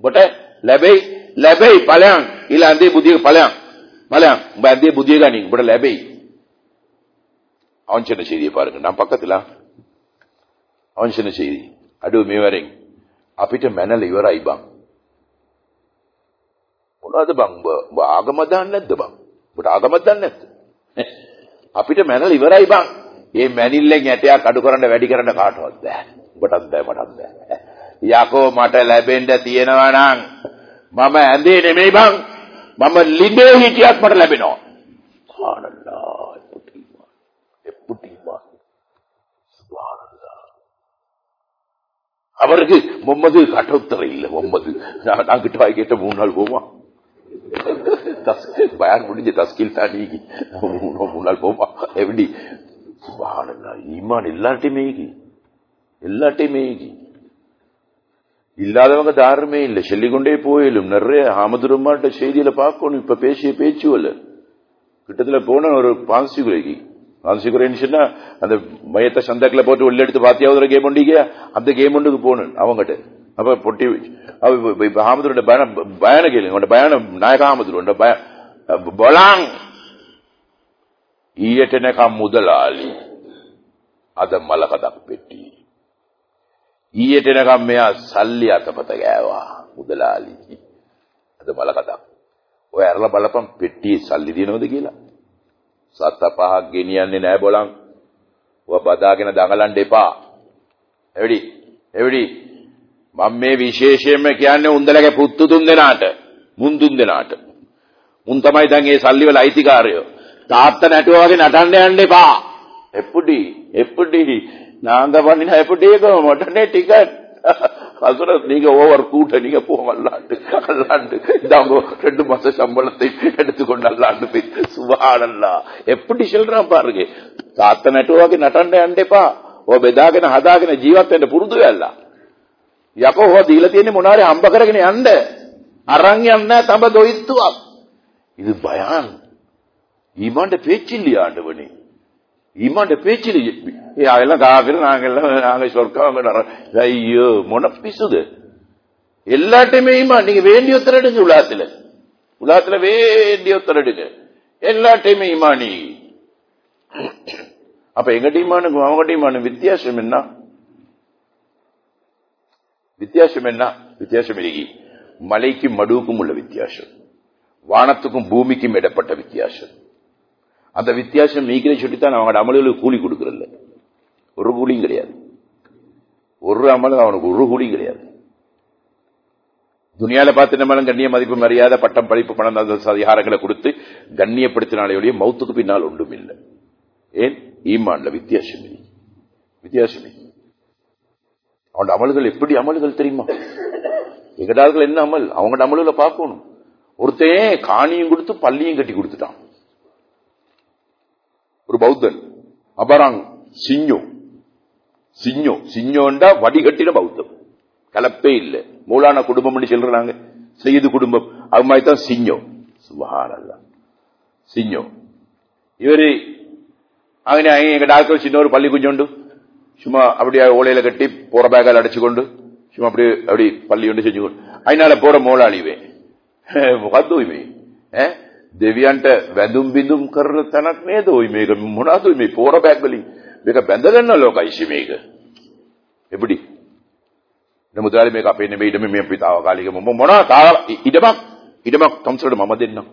බට ලැබෙයි ලැබෙයි ඵලයන්. ඊළඟදී බුදියේ ඵලයන්. ඵලයන්. උඹ ඇදී බුදිය ගනින්. උඹට ලැබෙයි. අවංචන ශීරිය පාරක නම් පක්කතිලා අවංචන ශීරිය අඩෝ මේවරෙන්. අපිට මැනල ඉවරයි බං මොනවද බං උඹ ආගම දාන්න නැද්ද බං උඹට ආගම දන්නේ නැද්ද අපිට මැනල ඉවරයි බං මේ මැනිල්ලෙන් ඇටයක් අඩු කරන්න වැඩි කරන්න කාටවත් බෑ උඹටත් බෑ මටත් බෑ යකෝ මට ලැබෙන්න තියෙනවා නම් මම ඇඳේ නෙමෙයි බං මම ලිඳේ හිටියත් මට ලැබෙනවා සුබ්හානල්ලාහ් එපුටිමා එපුටිමා சுப்ஹானல்லாஹ் அவருக்கு மும்மது கட்டோத்தரை இல்ல மும்மது நான் நான் கிட்ட வாய் கேட்ட மூணு நாள் போமா பயன் முடிஞ்ச தஸ்கில் தாண்டி மூணு நாள் போமா எப்படி ஈமான் எல்லாட்டையுமே எல்லாட்டையுமே இல்லாதவங்க தாருமே இல்லை சொல்லிக்கொண்டே போயிலும் நிறைய ஆமதுரமாட்ட செய்தியில பார்க்கணும் இப்ப பேசிய பேச்சு அல்ல கிட்டத்துல போன ஒரு பான்சி குறைக்கு சொன்னா அந்த மையத்தை சந்தக்கில் போட்டு உள்ள எடுத்து பாத்தியாவது கேம் உண்டிக்க அந்த கேம் ஒன்றுக்கு போகணும் அவங்ககிட்ட அப்ப பொட்டி இப்ப ஆமதுரோட பயண கேளுங்க உன்னோட பயணம் நாயக ஆமதுரு உன்னோட பய බොලං ඊයට නැකම් මුදලාලි අද මලකදක් පෙට්ටි ඊයට එනකම් මෙයා සල්ලි අතපත ගෑවා මුදලාලි අද බලකටක් ඔය ඇරලා බලපන් පෙට්ටියේ සල්ලි දිනවද කියලා සත පහක් ගෙනියන්නේ නෑ බොලන් ඔය බදාගෙන දඟලන්න එපා එවිඩි එවිඩි මම මේ විශේෂයෙන්ම කියන්නේ උන්දලගේ පුත්තු තුන් දෙනාට මුන් තුන් දෙනාට මුන් තමයි දැන් මේ සල්ලි වල අයිතිකාරයෝ තාත්තා නැටුවා වගේ නටන්න යන්න එපා එප්පුඩි එප්පුඩි நாங்க பண்ணினா எப்படி இருக்கும் உடனே டிக்கெட் அசுர நீங்க ஓவர் கூட்ட நீங்க போங்க அல்லாண்டு அல்லாண்டு இதாங்க ரெண்டு மாச சம்பளத்தை எடுத்துக்கொண்டு அல்லாண்டு போய் சுபாடல்லா எப்படி சொல்றான் பாருங்க තාත්ත නැටුවාගේ නටන්න යන්න එපා. ඔය බෙදාගෙන හදාගෙන ජීවත් වෙන්න පුරුදු වෙලා. යකෝ හො දීලා තියෙන්නේ මොනාරේ හම්බ කරගෙන යන්න. අරන් යන්න තඹ දොයිත්තුවක්. இது பயான் ஈமாண்ட பேச்சில்லையா ஆண்டவனே ஈமாண்ட பேச்சில் ஏ அதெல்லாம் காபிரு நாங்க எல்லாம் நாங்க சொர்க்கம் ஐயோ முன பிசுது எல்லாட்டையுமே ஈமான் நீங்க வேண்டிய உத்தரடுங்க உலகத்துல உலகத்துல வேண்டிய உத்தரடுங்க எல்லாட்டையுமே ஈமானி அப்ப எங்க டீமானுக்கும் அவங்க டீமானு வித்தியாசம் என்ன வித்தியாசம் என்ன? வித்தியாசம் இல்லை மலைக்கும் மடுவுக்கும் உள்ள வித்தியாசம். வானத்துக்கும் பூமிக்கும் இடப்பட்ட வித்தியாசம். அந்த வித்தியாசம் நீங்களே சொல்லித்தான் அவங்களோட அமல்களுக்கு கூலி கொடுக்கறதில்ல ஒரு கூலியும் கிடையாது. ஒரு அமலும் அவனுக்கு ஒரு கூலியும் கிடையாது. துணியால பார்த்து நம்மளும் கண்ணிய மதிப்பு மரியாதை பட்டம் படிப்பு பணம் அந்த அதிகாரங்களை கொடுத்து கண்ணியப்படுத்தினாலே ஒழிய மௌத்துக்கு பின்னால் ஒன்றும் இல்லை. ஏன்? ஈமான்ல வித்தியாசம் இல்லை வித்தியாசம் இல்லை அவனோட அமல்கள் எப்படி அமல்கள் தெரியுமா எங்கடார்கள் என்ன அமல் அவங்களோட அமல்களை பார்க்கணும் ஒருத்தன் காணியும் கொடுத்து பள்ளியும் கட்டி கொடுத்துட்டான் ஒரு பௌத்தன் அபராங் சிஞ்சோ சிஞ்சோ சிஞ்சோண்டா வடிகட்டின பௌத்தம் கலப்பே இல்ல மூலான குடும்பம் சொல்றாங்க செய்து குடும்பம் அது மாதிரி தான் சிஞ்சோ சுபஹானல்லா சிஞ்சோ இவரு അങ്ങനെ எங்க ஆட்கள் சின்ன ஒரு பள்ளி குஞ்சோண்டு சும்மா அப்படியே ஓலையில கட்டி போற பேக்கால் அடைச்சுக்கொண்டு சும்மா அப்படி அப்படி பள்ளி கொண்டு செஞ்சுக்கொண்டு அதனால போற மோளாளிவே මොකක්ද මේ දෙවියන්ට වැඳුම් බිඳුම් කරන තැනක් නේද ඔයි මේක මොනවද මේ පෝර බෑග් වලින් මේක බැඳගන්න ලෝකයිසි මේක எப்படி இந்த முதலாளி මේක අපේ නෙමෙයි ඉඩම මේ අපි තාවකාලික මොනවා තාව ඉඩමක් ඉඩමක් කම්සලට මම දෙන්නම්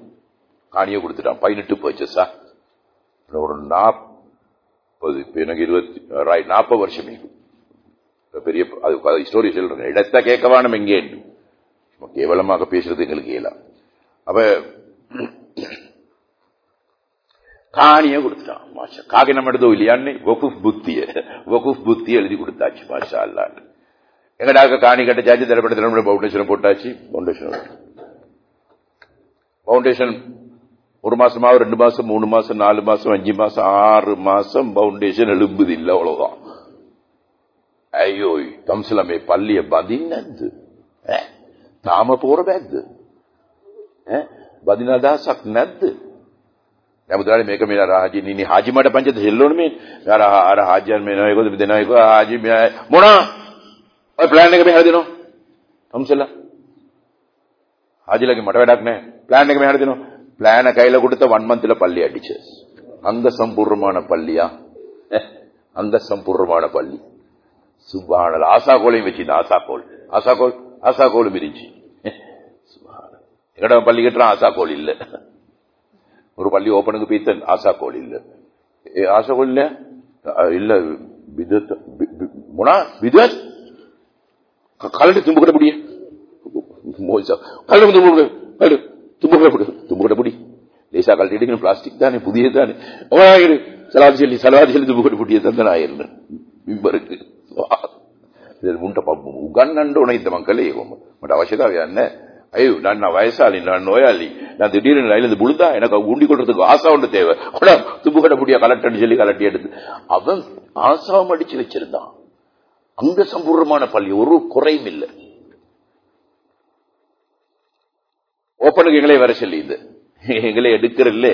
காணியை கொடுத்துட்டான் பதினெட்டு பர்ச்சஸா ஒரு நாற்பது இப்ப எனக்கு இருபத்தி ராய் நாற்பது வருஷம் பெரிய அது ஸ்டோரி சொல்றேன். இடத்த கேட்கவா நம்ம கேவலமாக பேசுறது எங்களுக்கு இயலாம் அப்ப காணிய கொடுத்துட்டான் மாஷா. காகை நம்ம எடுத்தோம் இல்லையான்னு? வகுப் புத்திய. வகுப் புத்தி எழுதி கொடுத்தாச்சு மாஷா அல்லான்னு எங்கடாக்க காணி கட்டச்சாச்சு திரைப்படத்தில் பவுண்டேஷன் போட்டாச்சு பவுண்டேஷன் பவுண்டேஷன் ஒரு மாசமா ரெண்டு மாசம் மூணு மாசம் நாலு மாசம் அஞ்சு மாசம் ஆறு மாசம் பவுண்டேஷன் எழும்புது இல்ல அவ்வளவுதான் ஐயோ தம்சிலமே பள்ளிய பதினது තාම පෝර බැද්ද බදින අදහසක් නැද්ද නැමුදාලේ මේක මේ රාජි නිනි හාජි මඩ පංචද හෙල්ලෝනේ මේ අර අර හාජියන් මේ නේකද දෙනවා ඒක හාජි මොනා ඔය ප්ලෑන් එක මෙහෙර දෙනවා තම්සලා ஹாஜிலக்கு மட වැඩක් නැහැ பிளான் එක මෙහෙර දෙනවා பிளான கையில கொடுத்த ஒன் மந்த்ல பள்ளி அடிச்சு. அங்க சம்பூர்ணமான பள்ளியா? அங்க சம்பூர்ணமான பள்ளி. சுபானல் ஆசாகோலையும் வச்சிருந்த ஆசாகோல். ஆசாகோல் ஆசாகோலும் இருந்துச்சு. எங்கட பள்ளி கட்டுறான்? ஆசாகோல் இல்ல. ஒரு பள்ளி ஓப்பனுக்கு பீத்தன் ஆசாகோல் இல்ல. ஆசாகோல் இல்ல இல்ல. விதத் முனா விதத்? கலண்டு தும்புக்கிட்ட முடிய. கலண்டு தும்பு தும்புக்கிட்ட தும்புக்கிட்ட முடி லேசா கழட்டிட்டு பிளாஸ்டிக் தானே புதிய தானே சலாதி சொல்லி சலாதி சொல்லி தும்புக்கிட்ட முடிய தந்தன் ஆயிருந்தேன் මිම්බරක මුන්ට උගන්නන්න ඕන හිත මං කළේ කොහොම මට අවශ්‍යතාවයක් නැහැ ஐயோ நான் நான் வயசாளி நான் நோயாளி நான் திடீர்னு ரயிலிருந்து புழுதா எனக்கு உண்டி கொள்றதுக்கு ஆசா ஒன்று தேவை கூட துப்புக்கட முடியா கலெக்டர்னு சொல்லி கலட்டி எடுத்து அவன் ஆசாவும் அடிச்சு வச்சிருந்தான் அங்க சம்பூர்ணமான பள்ளி ஒரு குறையும் இல்லை ஓப்பனுக்கு எங்களே வர சொல்லி இது. எங்களே எடுக்கிறல்ல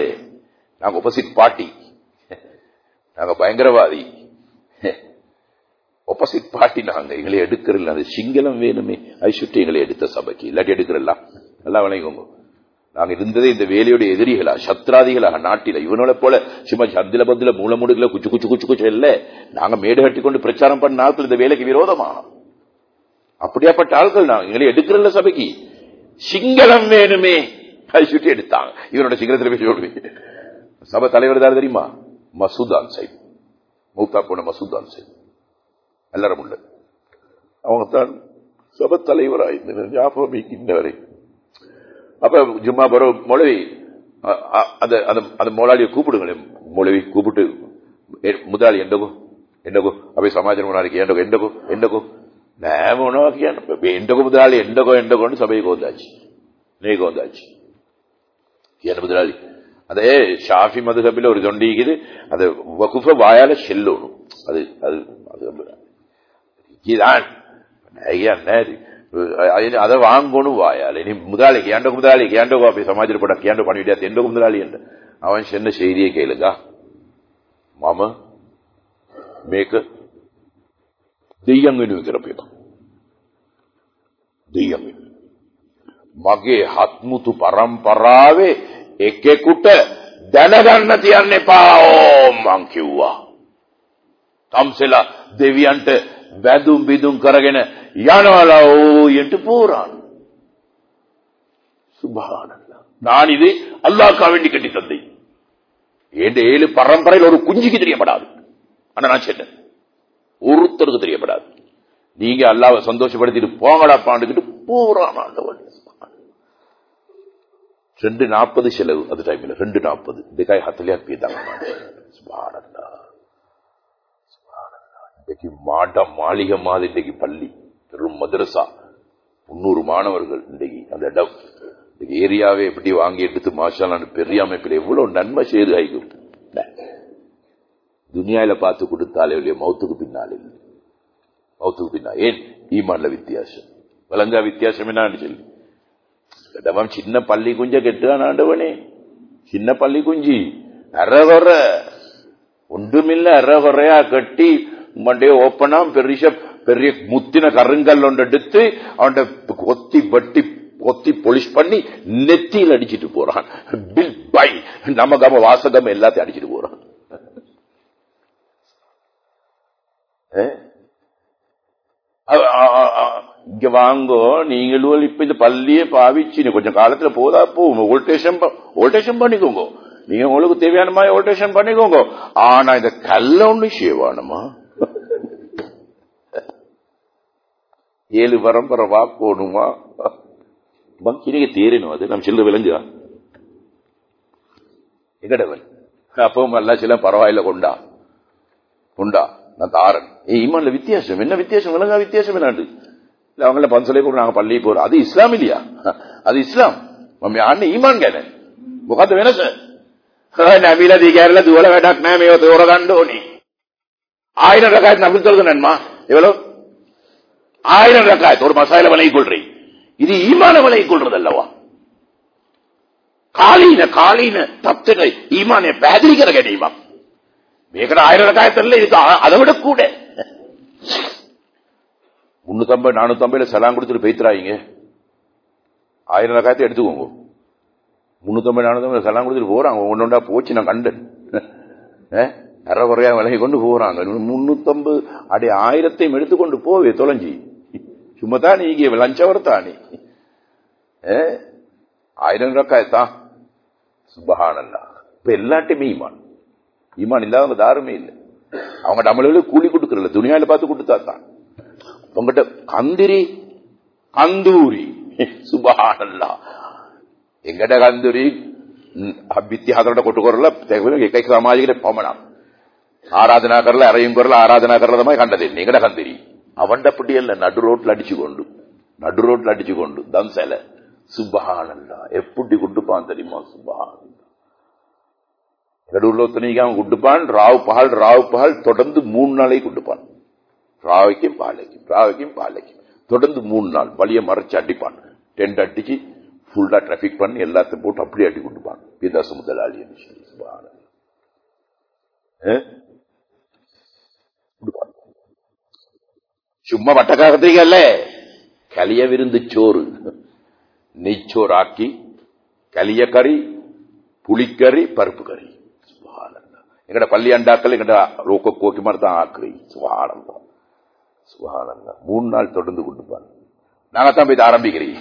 நாங்க ஒப்போசிட் பார்ட்டி நாங்க பயங்கரவாதி. ஒப்போசிட் பார்ட்டி நாங்க எங்களை எடுக்கிறல்ல அது சிங்களம் வேணுமே. அது சுற்றி எங்களை எடுத்த சபைக்கு. இல்லாட்டி எடுக்கிறலாம் நல்லா வணங்கிக்கோங்க நாங்க இருந்ததே இந்த வேலையோட எதிரிகளா சத்ராதிகளாக நாட்டில. இவனோட போல சும்மா சந்தில பந்தில மூலமுடுகளை குச்சு குச்சு குச்சு குச்சு இல்ல. நாங்க மேடு கட்டி கொண்டு பிரச்சாரம் பண்ண ஆட்கள் இந்த வேலைக்கு விரோதமா? அப்படியாப்பட்ட ஆட்கள் நாங்க எங்களை எடுக்கிறல்ல சபைக்கு. சிங்களம் வேணுமே. அதை சுட்டி எடுத்தாங்க இவனோட சிங்களத்தில் பேசி சபை தலைவர் தான் தெரியுமா? மசூதான் சைப். மூத்தா போன மசூதான் சைப். எல்லாரும் உள்ள அவங்க தான் சபை தலைவராய் ஞாபகம் இன்னவரை அப்ப ஜும்மா பரோ மொழவி அந்த மொழாளியை கூப்பிடுங்களேன் மொழவி கூப்பிட்டு முதலாளி எண்டகோ எண்டகோ அப்படி சமாஜம் නෑ මොනවා කියන්න. බෙන්ඩක මුදලාලි එන්නකො එන්නකො සබේ ගෝදාච්චි නේ ගෝදාච්චි කියන මුදලාලි අද ඒ ഷാഫി മദ്ഹബിലെ ഒരു തൊണ്ടിയിക്കിത് അത് വഖുഫ വായാല ചെല്ലുന്നു അത് അത് ഇതാണ് അതിന് അത് വാങ്ങണു വായാൽ ഇനി മുതലാളി കേണ്ടോ മുതലാളി കേണ്ടോ അപ്പൊ സമാജത്തിൽ പെടാം കേണ്ടോ പണി ഇടാത്ത എന്റെ മുതലാളിയുണ്ട് അവൻ ചെന്ന ശൈലിയെ കേളുക മമ മേക്ക് දෙයියන් වෙනුවෙන් කරපේක දෙයියන් මගේ හත්මුතු පරම්පරාවේ එකෙකුට දැනගන්න තියන්න එපා ඕ මං කිව්වා තම්සෙලා දෙවියන්ට වැදුම් බිදුම් කරගෙන යනවලා ඕ என்று போறான் சுபஹானல்லா நான் இது அல்லாஹ்க்கா வேண்டி கட்டி தந்தை என் ஏழு பரம்பரையில் ஒரு குஞ்சுக்கு தெரியப்படாது ஆனா நான் சொன்னேன் ஒருத்தருக்கு தெரியப்படாது. நீங்க அல்லாவை சந்தோஷப்படுத்திட்டு போங்கடா பாண்டுக்கிட்டு போறான் ஆண்டவன் ரெண்டு நாற்பது செலவு அந்த டைம்ல ரெண்டு நாற்பது. இந்த காய் ஹத்தலியா பீதாங்க சுபானல்லா இன்னைக்கு மாட மாளிகை மாதிரி இன்றைக்கு பள்ளி பெரும் மதரசா. முன்னூறு மாணவர்கள் இன்றைக்கு அந்த இடம். இந்த ஏரியாவை எப்படி வாங்கி எடுத்து மாஷாலான்னு பெரிய அமைப்பில் எவ்வளவு நன்மை செய்து ஆகிக்கும் துனியாவில பார்த்து கொடுத்தாலே இல்லையா மௌத்துக்கு பின்னாலே மௌத்துக்கு பின்னால். ஏன்? ஈமான்ல வித்தியாசம். விளங்கா வித்தியாசம் என்னான்னு சொல்லி. கடவன் சின்ன பள்ளி குஞ்ச கெட்டுதான் ஆண்டவனே சின்ன பள்ளி குஞ்சி. அறவர ஒன்றுமில்ல அறவரையா கட்டி உண்மண்டே ஓப்பனா பெரிய பெரிய முத்தின கருங்கல் ஒன்று எடுத்து அவன் கொத்தி வெட்டி கொத்தி பொலிஷ் பண்ணி நெத்தியில் அடிச்சிட்டு போறான். பில் பை நமகம வாசகம் எல்லாத்தையும் அடிச்சிட்டு போறான். இங்க வாங்கோ நீங்களும் இப்ப இந்த பள்ளியே பாவிச்சு கொஞ்சம் காலத்துல போதா போ ஓல்டேஷன் ஓல்டேஷன் பண்ணிக்கோங்க நீங்க உங்களுக்கு தேவையான மாதிரி ஓல்டேஷன் பண்ணிக்கோங்க ஆனா இந்த கல்ல ஒண்ணு செய்வானுமா ஏழு பரம்பரை வாக்கோணுமா பங்கினிக்கு தேரணும் அது நம்ம சில்லு விளங்குதா எங்கடவன் அப்பவும் எல்லாம் சில பரவாயில்ல கொண்டா கொண்டா நான் தாரன் ඒ ஈமான்ல வித்தியாசம் என்ன வித்தியாசம் விளங்கா வித்தியாசம் என்னாண்டு இல்ல அவங்கள பன்சலை கூட நாங்க பள்ளி போறோம் அது இஸ்லாம் இல்லையா அது இஸ்லாம் මම යන්නේ ඊමාන් ගැන. මොකද වෙනස? නැමිලා දී ගැරලා දුවල වැඩක් නැහැ මේව තෝරගන්න ඕනේ. ආයෙන රකයි නබුල් තෝරගන්න මා. ඒවලෝ ஆயிரம் ரக்காயத் ஒரு மசாயில விலை கொள்றீங்க இது ஈமான விலை கொள்றது அல்லவா காலீன காலீன தத்துகள் ஈமானை பேதரிக்கிற கிடைமா வேகட ஆயிரக்கணக்காயிரத்தில் இதுக்கு அதை விட கூட. முன்னூத்தம்பது நானூத்தம்பதுல செலாம் கொடுத்துட்டு பெய்த்துறாங்க ஆயிரக்கணக்காயிரத்தை எடுத்துக்கோங்க. முன்னூத்தம்பது நானூத்தம்பது செலாம் கொடுத்துட்டு போறாங்க. ஒன்னொண்டா போச்சு நான் கண்டேன். நிற குறையா விலகி கொண்டு போறாங்க. முன்னூத்தம்பது அடி ஆயிரத்தையும் எடுத்துக்கொண்டு போவே தொலைஞ்சி. சும்மா தான் நீங்க லஞ்சவரத்தானி ஆயிரம் ரக்காயத்தான் சுபஹானல்லா இப்ப எல்லாட்டையுமே ஈமான் ஈமான் இல்லாதவங்க தாருமே இல்லை அவங்க நம்மளுக்கு கூலி கொடுக்கறல துணியால பார்த்து கொடுத்தா தான் உங்ககிட்ட கந்திரி கந்தூரி சுபஹானல்லா එකට කන්දුරි අභිත්‍යහතරට කොටු කරලා එක එක සමාජයකට පමණක් ආරාධනා කරලා අරයුම් කරලා ආරාධනා කරලා තමයි කණ්ඩ දෙන්නේ. ඒකට කන්දිරි. அவண்ட பிடியல்ல நடு ரோட்ல அடிச்சு கொண்டு நடு ரோட்ல அடிச்சு கொண்டு தம் சில சுபஹானல்லா எப்படி குட்டுப்பான் தெரியுமா சுபஹானல்லா நடுவுல ஒத்தனைக்காம குட்டுப்பான் ராவ் பகல் ராவ் பகல் தொடர்ந்து மூணு நாளை குட்டுப்பான். ராவைக்கும் பாலைக்கும் ராவைக்கும் பாலைக்கும். தொடர்ந்து மூணு நாள் வழியை மறைச்சு அடிப்பான். டென்ட் அடிச்சு ஃபுல்லா டிராபிக் பண்ணி எல்லாத்தையும் போட்டு அப்படியே அடி கொண்டுப்பான் பீதாசு முதலாளி சும்மா வட்டக்காகத்தீங்கல்ல கலிய விருந்து சோறு. நெய்ச்சோறு ஆக்கி கலிய கறி புளிக்கறி பருப்பு கறி. எங்கட பள்ளி அண்டாக்கள் எங்கட ரோக்க கோக்கி மாதிரி தான் ஆக்குறி சுகானந்தம் சுகானந்தம் மூணு நாள் தொடர்ந்து கொண்டுப்பான் நாங்க தான் போய் ஆரம்பிக்கிறீங்க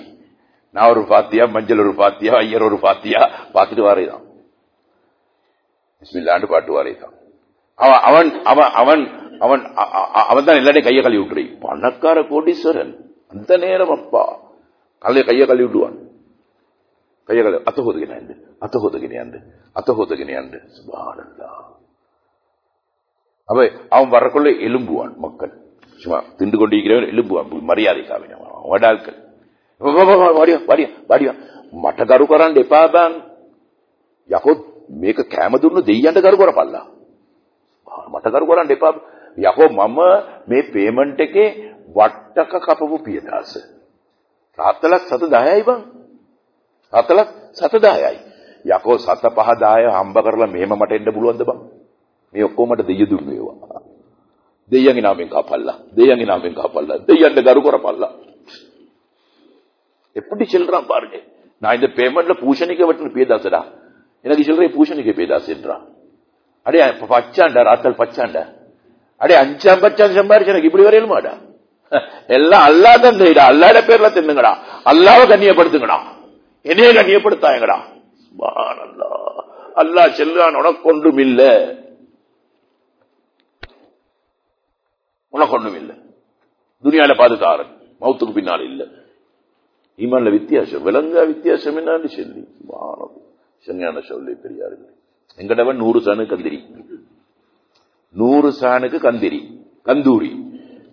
நான் ஒரு பாத்தியா மஞ்சள் ஒரு பாத்தியா ஐயர் ஒரு பாத்தியா பார்த்துட்டு வாரேதான். பிஸ்மில்லாண்டு பாட்டு வாரேதான். அவன் அவன் அவன் அவன் அவன் அவன் தான் எல்லாரையும் கையை கழுவி விட்டுறீ பணக்கார கோடீஸ்வரன். அந்த நேரம் அப்பா. கல்லை கையை கழுவி விடுவான். கையை கழுவி அத்த ஹோதுகினாண்டு அத்த ஹோதுகினியாண்டு அத்த ஹோதுகினியாண்டு சுபானல்லா அவ அவன் வரக்குள்ள எலும்புவான் மக்கள் சும்மா திண்டு கொண்டிருக்கிறவன் எலும்புவான் மரியாதைக்காக அவன் ஆட்கள் වඩිය වඩිය වඩිය මට කරු කරන්න එපා බං යකෝ මේක කැම දුන්න දෙයියන්ට කරු කරපල්ලා මට කරු කරන්න එපා යකෝ මම මේ පේමන්ට් එකේ වට්ටක කපපු පියදාස තාත්තලක් සත 10යි බං තාත්තලක් සත 10යි යකෝ සත පහ 10 හම්බ කරලා මෙහෙම මට එන්න පුළුවන්ද බං මේ ඔක්කොම මට දෙයිය දුන්නේ ඒවා දෙයියන්ගේ නාමෙන් කපල්ලා දෙයියන්ගේ නාමෙන් කපල්ලා දෙයියන්ට කරු කරපල්ලා எப்படி செல்றான் பாருங்க நான் இந்த பேமெண்ட்ல பூஷணிக்க வெட்டின பேதாசடா எனக்கு சில்லறை பூஷணிக்க பேதாசுன்றான் அடே பச்சாண்டா ராத்தல் பச்சாண்டா அடே அஞ்சாம் பச்சாம் சம்பாரிச்சு எனக்கு இப்படி வரையலுமாடா எல்லாம் அல்லாதான் செய்டா அல்லாட பேர்ல தின்னுங்கடா அல்லாவ கண்ணியப்படுத்துங்கடா என்னைய கண்ணியப்படுத்தாங்கடா அல்லா அல்லா செல்லான் உனக்கொண்டும் இல்ல உனக்கு ஒண்ணும் இல்ல துணியால பாதுகாரன் மௌத்துக்கு பின்னால் இல்லை. ஈமான்ல வித்தியாசம். விலங்கா வித்தியாசம் என்னன்னு சொல்லி. வானம் சொல்லி பெரியார்கள். எங்கடவன் நூறு சாணு கந்திரி. நூறு சாணுக்கு கந்திரி. கந்தூரி.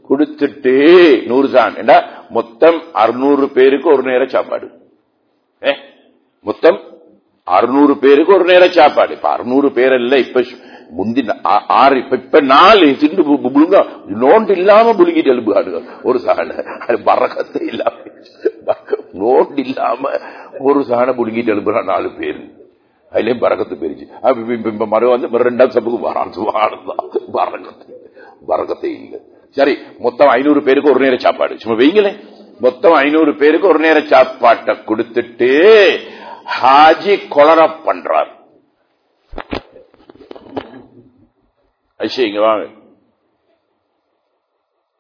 கொடுத்துட்டு நூறு சான் மொத்தம் அறுநூறு பேருக்கு ஒரு நேரம் சாப்பாடு. மொத்தம் அறுநூறு பேருக்கு ஒரு நேர சாப்பாடு. இப்ப அறுநூறு பேர் இல்ல இப்ப முந்தி ஆ- ஆறு இப்ப இப்ப நாலு சிண்டு புழுங்க நோண்டு இல்லாம புழுங்கிட்டு எழுப்புகாடுங்க ஒரு சாணை. அது பறக்கத்தை இல்லாம. நோண்டு இல்லாம ஒரு சாணை புழுங்கிட்டு எழுப்புறா நாலு பேர். அதுலயும் பறக்கத்து போயிருச்சு. இப்ப- இப்ப- மறு வந்து ரெண்டாவது சப்புக்கு வரான். சுவானந்தான் பறக்கத்து. பறக்கத்தை இல்லை. சரி மொத்தம் ஐநூறு பேருக்கு ஒரு நேர சாப்பாடு. சும்மா வைங்களேன் மொத்தம் ஐநூறு பேருக்கு ஒரு நேர சாப்பாட்டை கொடுத்துட்டு ஹாஜி கொளர பண்றார். ஐஷே இங்க வாங்க.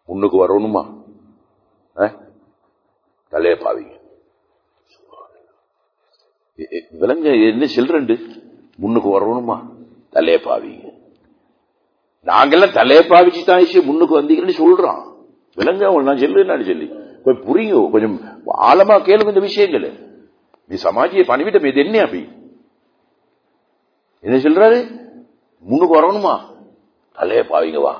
முன்னுக்கு வரணுமா? அஹ்? தலைய பாவிங்க. விலங்க என்ன சில்றண்டு? முன்னுக்கு வரணுமா? தலைய பாவிங்க. நாங்கெல்லாம் தலைய பாவிச்சு தான் ஐஷே முன்னுக்கு வந்தீங்கன்னு சொல்றான். விலங்க அவங்க நான் சொல்லுன்னு சொல்லி. கொஞ்சம் புரியும் கொஞ்சம் ஆழமா கேளுங்க இந்த விஷயங்கள். நீ சமாஜியை பண்ணிவிட்ட இது என்ன அப்படி? என்ன சொல்றாரு? முன்னுக்கு வரணுமா? தலையை பாவிங்க வா.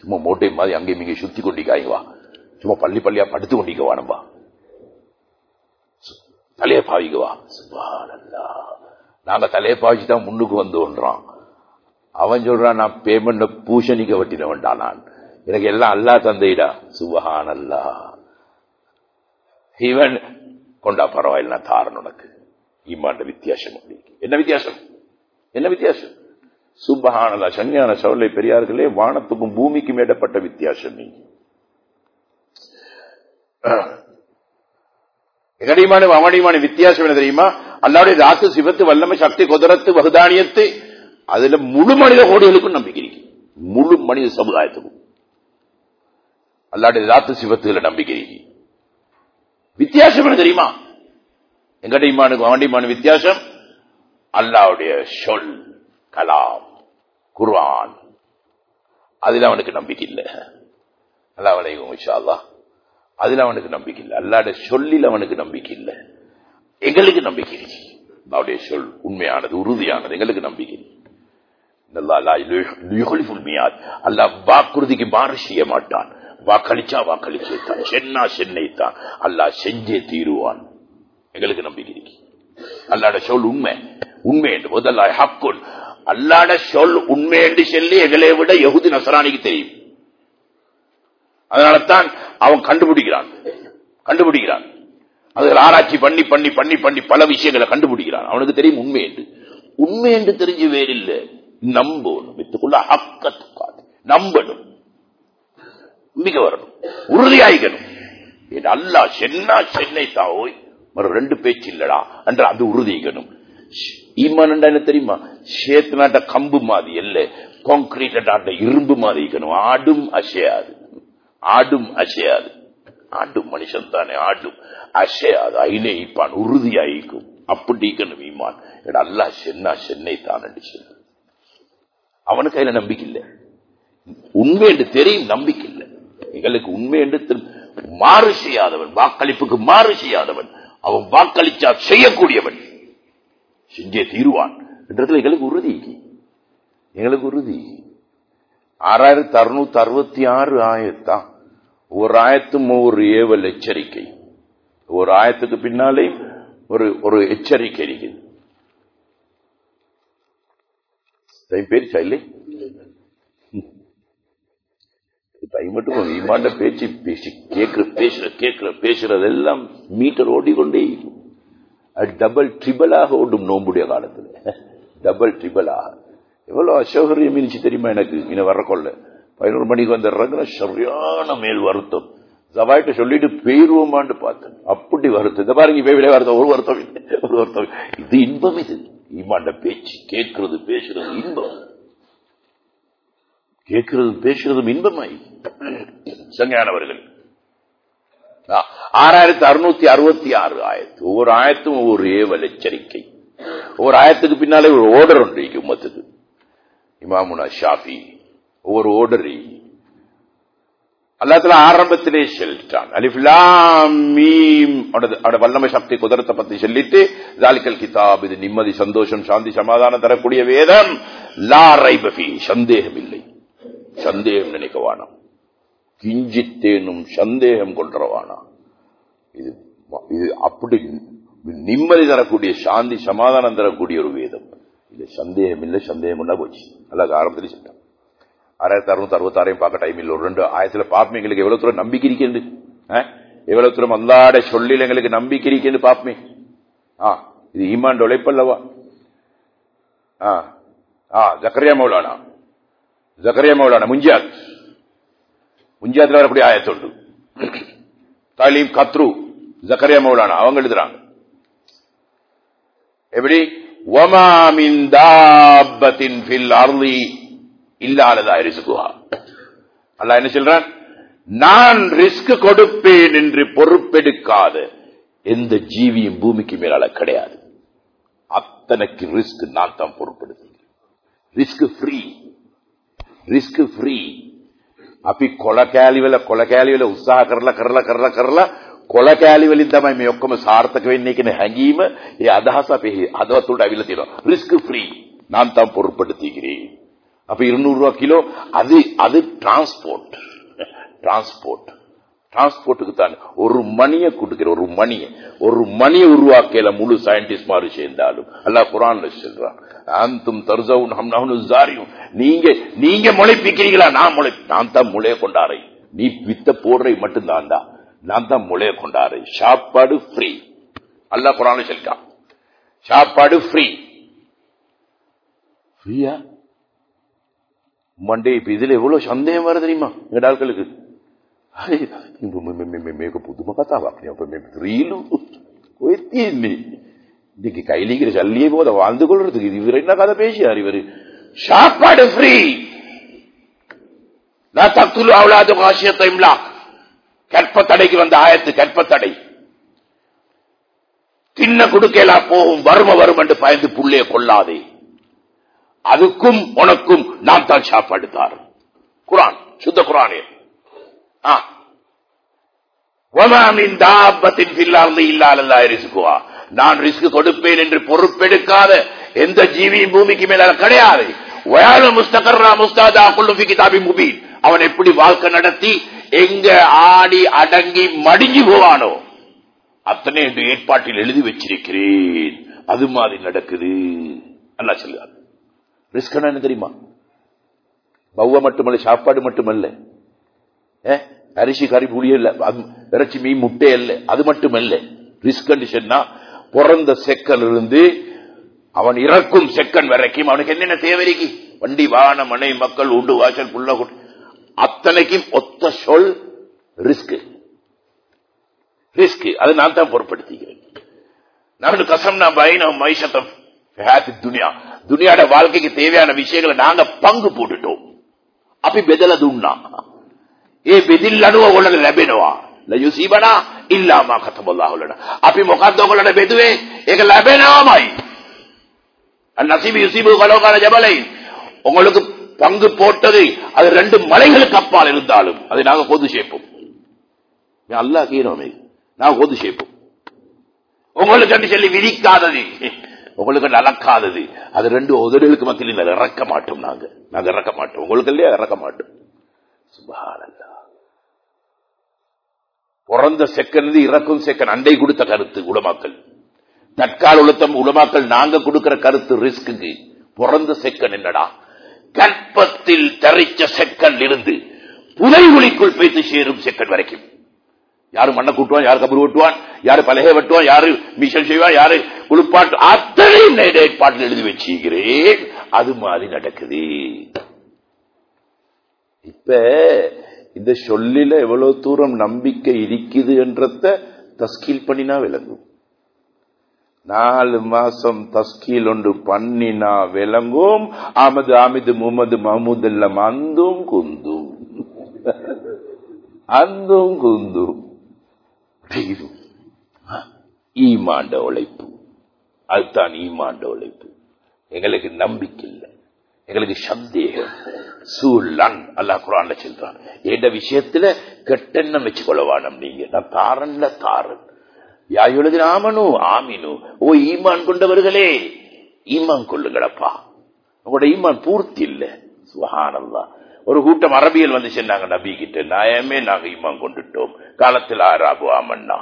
சும்மா மோட்டை மாதிரி அங்கேயும் இங்கே சுத்தி கொண்டிக்காங்க வா. சும்மா பள்ளி பள்ளியா படுத்து கொண்டிக்க வானம்பா தலையை பாவிங்க வா. சுப்ஹானல்லாஹ். நாங்க தலையை பாவிச்சு தான் முன்னுக்கு வந்தோன்றான் அவன் சொல்றான் நான் பேமெண்ட் பூஷணிக்க வட்டினவன்டா நான். எனக்கு எல்லாம் அல்லா தந்தைடா. சுபஹான் அல்லா இவன் கொண்டா பரவாயில்ல நான் தாரன் உனக்கு. இம்மாண்ட வித்தியாசம் என்ன வித்தியாசம்? என்ன வித்தியாசம்? சுபஹானல்லா சஞ்ஞான சவலை பெரியார்களே வானத்துக்கும் பூமிக்கும் இடப்பட்ட வித்தியாசம் நீ. அவனியமான வித்தியாசம் என்ன தெரியுமா? அல்லாவுடைய ராசு சிவத்து வல்லமை சக்தி குதிரத்து வகுதானியத்து அதுல முழு மனித கோடிகளுக்கும் நம்பிக்கை இருக்கு. முழு மனித சமுதாயத்துக்கும். அல்லாடைய ராத்து சிவத்துல நம்பிக்கை இருக்கு. வித்தியாசம் என்ன தெரியுமா? எங்கடிமானுக்கு அவனியமான வித்தியாசம்? அல்லாவுடைய சொல் கலாம். குர்ஆன். அதில் அவனுக்கு நம்பிக்கை இல்லை. நல்லா வலைக்கும் விஷாலா அதில் அவனுக்கு நம்பிக்கை இல்லை. அல்லாட சொல்லில் அவனுக்கு நம்பிக்கை இல்லை. எங்களுக்கு நம்பிக்கை இருக்கு அவருடைய சொல் உண்மையானது உறுதியானது எங்களுக்கு நம்பிக்கை இல்லை. அல்லாஹ் வாக்குறுதிக்கு மாறு செய்ய மாட்டான். வாக்களிச்சா வாக்களிச்சேத்தான் சென்னா சென்னைத்தான். அல்லாஹ் செஞ்சே தீருவான். எங்களுக்கு நம்பிக்கை இருக்கு. அல்லாட சொல் உண்மை. உண்மை என்று முதல்ல ஹக்குன் அல்லாட சொல் உண்மை என்று சொல்லி எங்களை விட யகுதி நசரானிக்கு தெரியும். அதனாலதான் அவன் கண்டுபிடிக்கிறான். கண்டுபிடிக்கிறான். அதில் ஆராய்ச்சி பண்ணி பண்ணி பண்ணி பண்ணி பல விஷயங்களை கண்டுபிடிக்கிறான். அவனுக்கு தெரியும் உண்மை என்று. உண்மை என்று தெரிஞ்சு இல்லை. நம்பணும். வித்துக்குள்ள ஹக்கத்துக்காது நம்பணும். நம்பிக்கை வரணும் உறுதியாயிக்கணும் அல்லா சென்னா சென்னை தாவோய் மறு ரெண்டு பேச்சு இல்லடா. என்று அது உறுதிக்கணும் ஈமான் என்ன தெரியுமா? சேத்து நாட்ட கம்பு மாதிரி இல்ல கான்கிரீட்டாட்ட இரும்பு மாதிரி இருக்கணும். ஆடும் அசையாது. ஆடும் அசையாது. ஆடும் மனுஷன் தானே. ஆடும் அசையாது. ஐனே இப்பான். உறுதியாயிக்கும். அப்படி இருக்கணும் ஈமான் எடா அல்லா சென்னா சென்னை தான் என்று சொல்லு அவனுக்கு கையில நம்பிக்கை இல்லை. உண்மை என்று தெரியும் நம்பிக்கை இல்லை. எங்களுக்கு உண்மை என்று மாறு செய்யாதவன். வாக்களிப்புக்கு மாறு செய்யாதவன். அவன் வாக்களிச்சா செய்யக்கூடியவன். செஞ்சே தீருவான். என்றதில் எங்களுக்கு உறுதி. எங்களுக்கு உறுதி. ஆறாயிரத்தி அறுநூத்தி அறுபத்தி ஆறு ஆயத்தான். ஒரு ஆயத்தும் ஒரு ஏவல் எச்சரிக்கை. ஒரு ஆயத்துக்கு பின்னாலே ஒரு ஒரு எச்சரிக்கை இருக்குது. டைம் பேரிச்சா இல்லை? டைம் மட்டும் இம்மாண்ட பேச்சு பேசி கேட்கிற பேசுற கேட்கிற பேசுறதெல்லாம் மீட்டர் ஓடிக்கொண்டே இருக்கும். டபுள் ட்ரிபிளாக ஓடும் நோம்புடைய காலத்துல. டபுள் ட்ரிபிளாக எவ்வளவு அசௌகரியம் இருந்துச்சு தெரியுமா எனக்கு? இனி வரக்கொள்ள. பதினோரு மணிக்கு வந்துடுறாங்க சரியான மேல் வருத்தம். ஜவாயிட்ட சொல்லிட்டு போயிருவோமான்னு பார்த்தேன். அப்படி வருத்தம். இந்த பாருங்க இப்ப விட வருத்தம். ஒரு வருத்தம் ஒரு வருத்தம் இது இன்பம் இது. இம்மாண்ட பேச்சு கேட்கறது பேசுறது இன்பம். கேட்கிறது பேசுறதும் இன்பமாய். சங்கையானவர்கள் ஆறாயிரத்தி அறுநூத்தி அறுபத்தி ஆறு ஆயத்து. ஒவ்வொரு ஆயத்தும் ஒவ்வொரு ஏவல் எச்சரிக்கை ஒவ்வொரு ஆயத்துக்கு பின்னாலே ஒரு ஓர்டர் ஒன்று உம்மத்துக்கு. இமாமுனா ஷாஃபி ஒவ்வொரு ஓர்டர் அல்லாத்துல ஆரம்பத்திலே சொல்லிட்டான். அலிஃப்லாம் மீம். வல்லமை சக்தி குதிரத்தை பத்தி சொல்லிட்டு ஜாலிக்கல் கிதாப் இது நிம்மதி சந்தோஷம் சாந்தி சமாதானம் தரக்கூடிய வேதம். லா ரைபி சந்தேகம் இல்லை சந்தேகம் நினைக்க கிஞ்சித்தேனும் சந்தேகம் கொள்றவானா இது இது அப்படி நிம்மதி தரக்கூடிய சாந்தி சமாதானம் தரக்கூடிய ஒரு வேதம். இது சந்தேகம் இல்லை சந்தேகம் கொண்டா போச்சு. நல்லா ஆரம்பத்தில் சொல்லிட்டான். ஆயிரத்தி அறுநூத்தி அறுபத்தாறையும் பார்க்க டைம் இல்லை. ஒரு ரெண்டு ஆயிரத்துல பாப்பமே எங்களுக்கு எவ்வளவு தூரம் நம்பிக்கை இருக்கேன் எவ்வளவு தூரம் அல்லாட சொல்லில் எங்களுக்கு நம்பிக்கை இருக்கேன்னு பாப்பமே ஆ இது ஈமான் உழைப்பல்லவா ஆ ஆ ஜக்கரியா மௌலானா. ஜக்கரியா மௌலானா முஞ்சாத் முஞ்சாத்துல வரக்கூடிய ஆயத்தொண்டு தாலீம் கத்ரு ஜக்கரியா மௌலானா அவங்க எழுதுறாங்க. எப்படி? ஒமாமின் தாபத்தின் அருளி இல்லாததா ரிசுகுவா அல்ல என்ன சொல்றான்? நான் ரிஸ்க் கொடுப்பேன் என்று பொறுப்பெடுக்காத எந்த ஜீவியும் பூமிக்கு மேலால கிடையாது. அத்தனைக்கு ரிஸ்க் நான் தான் பொறுப்படுத்தி ரிஸ்க் ஃப்ரீ. Risk free. අපි කොළ කෑලිවල කොළ කෑලිවල උත්සාහ කරලා කරලා කරලා කරලා කොළ කෑලි වලින් තමයි මේ ඔක්කොම සාර්ථක වෙන්නේ කියන හැඟීම ඒ අදහස අපේ හදවත් උඩ අවිල තියෙනවා. රිස්ක් ෆ්‍රී නම් තම් පොරොපඩති කිරේ අපි 200 කිලෝ අද අද ට්‍රාන්ස්පෝර්ට් ට්‍රාන්ස්පෝර්ට් டிரான்ஸ்போர்ட்டுக்கு தான் ஒரு மணியை கொடுக்கிற ஒரு மணியை. ஒரு மணியை உருவாக்கல முழு சயின்டிஸ்ட் மாதிரி சேர்ந்தாலும். அல்லா குரான்ல சொல்றான். அந்தும் தர்சவும் ஹம் ஜாரியும் நீங்க நீங்க முளைப்பிக்கிறீங்களா? நான் முளை நான் தான் முளைய கொண்டாரை. நீ வித்த போடுறை மட்டும்தான் தான். நான் தான் முளைய கொண்டாரை. சாப்பாடு ஃப்ரீ அல்லா குரான்ல சொல்லிட்டான். சாப்பாடு ஃப்ரீ ஃப்ரீயா மண்டே இப்ப இதுல எவ்வளவு சந்தேகம் வருது தெரியுமா? எங்க ஆட்களுக்கு මේක පුදුම කතාවක් නේ අප මේ ත්‍රීලු ඔය තියෙන්නේ ඉතින් கைலிக்கிற சல்லியே போத வாழ்ந்து கொள்றதுக்கு இது இவர் என்ன கதை பேசியார் இவர் சாப்பாடு ஃப்ரீ நான் தக்குலு அவ்வளாது காசியத்தை இம்லா கற்பத்தடைக்கு வந்த ஆயத்து கற்பத்தடை தின்ன கொடுக்கலாம் போகும் வறும வரும் என்று பயந்து புள்ளைய கொள்ளாதே அதுக்கும் உனக்கும் நான் தான் சாப்பாடு தார் குரான் சுத்த குரானே நான் ரிஸ்க் கொடுப்பேன் என்று பொறுப்பெடுக்காத எந்த ஜீவியும் பூமிக்கு மேல கிடையாது. அவன் எப்படி வாழ்க்கை நடத்தி எங்க ஆடி அடங்கி மடிஞ்சு போவானோ அத்தனை என்று ஏற்பாட்டில் எழுதி வச்சிருக்கிறேன். அது மாதிரி நடக்குது. அல்லா சொல்லுவார் ரிஸ்க் என்ன தெரியுமா? பௌவ மட்டுமல்ல சாப்பாடு மட்டுமல்ல. அரிசி கறி புளிய இல்ல. இறைச்சி மீன் முட்டை இல்ல. அது மட்டும் இல்ல ரிஸ்க் கண்டிஷன்னா பிறந்த செக்கல் இருந்து அவன் இறக்கும் செக்கன் வரைக்கும் அவனுக்கு என்னென்ன தேவைக்கு வண்டி வாகன மனை மக்கள் உண்டு வாசல் புள்ள அத்தனைக்கும் ஒத்த சொல் ரிஸ்க் ரிஸ்க் அது நான் தான் பொருட்படுத்திக்கிறேன். நான் கசம் நான் பயணம் மைசத்தம் துனியா. துனியாட வாழ்க்கைக்கு தேவையான விஷயங்களை நாங்க பங்கு போட்டுட்டோம். அப்படி பெதல துண்ணா ඒ බෙදිල් අනුව ඔයගොල්ලන්ට ලැබෙනවා. ලයුසීබනා ඉල්ලාමා කතබල්ලාහ් වලට. අපි මොකද්ද ඔයගොල්ලන්ට බෙදුවේ? ඒක ලැබෙනවමයි. அந்நசீபு யுசீபு கலோகால ஜபலை உங்களுக்கு பங்கு போட்டது அது ரெண்டு மலைகளுக்கு அப்பால் இருந்தாலும் அதை நாங்க பொது சேர்ப்போம் அல்லா கீரோமே நாங்க பொது சேர்ப்போம் உங்களுக்கு சொல்லி விதிக்காதது உங்களுக்கு நடக்காதது அது ரெண்டு உதடுகளுக்கு மத்தியில் இறக்க மாட்டோம் நாங்க நாங்க இறக்க மாட்டோம் உங்களுக்கு இல்லையா இறக்க மாட்டோம் சுபஹானல்லா பிறந்த செகண்ட் இறக்கும் செகண்ட் அண்டை கொடுத்த கருத்து உலமாக்கல். தற்கால உலத்தம் உலமாக்கல் நாங்க கொடுக்கிற கருத்து ரிஸ்க்கு பிறந்த செகண்ட் என்னடா? கற்பத்தில் தரிச்ச செகண்ட் இருந்து புதைகுழிக்குள் பேத்து சேரும் செகண்ட் வரைக்கும். யாரு மண்ணை கூட்டுவான் யாரு கபர் ஓட்டுவான் யாரு பலகை வெட்டுவான் யாரு மிஷன் செய்வான் யாரு குளிப்பாட்டு அத்தனை ஏற்பாட்டில் எழுதி வச்சுக்கிறேன் அது மாதிரி நடக்குது. இப்ப இந்த சொல்லில எவ்வளவு தூரம் நம்பிக்கை இருக்குது என்றத தஸ்கீல் பண்ணினா விளங்கும். நாலு மாசம் தஸ்கீல் ஒன்று பண்ணினா விளங்கும். ஆமது ஆமிது முகமது மஹமூத் எல்லாம் அந்தும் குந்தும். அந்தும் குந்தும். ஈமாண்ட உழைப்பு. அதுதான் ஈமாண்ட உழைப்பு. எங்களுக்கு நம்பிக்கை இல்லை. எங்களுக்கு சந்தேகம். சூழன் அல்லா குரான்ல சொல்றான். எந்த விஷயத்துல கெட்டெண்ணம் வச்சுக்கொள்ளவானம் நீங்க? நான் தாரன்ல தாரன் யாயுலகின் ஆமனு ஆமினு. ஓ ஈமான் கொண்டவர்களே ஈமான் கொள்ளுங்களப்பா. உங்களோட ஈமான் பூர்த்தி இல்ல. சுகானந்தா ஒரு கூட்டம் அரபியல் வந்து சொன்னாங்க நபி கிட்ட நாயமே நாங்க ஈமான் கொண்டுட்டோம். காலத்தில் ஆராபு ஆமன்னா.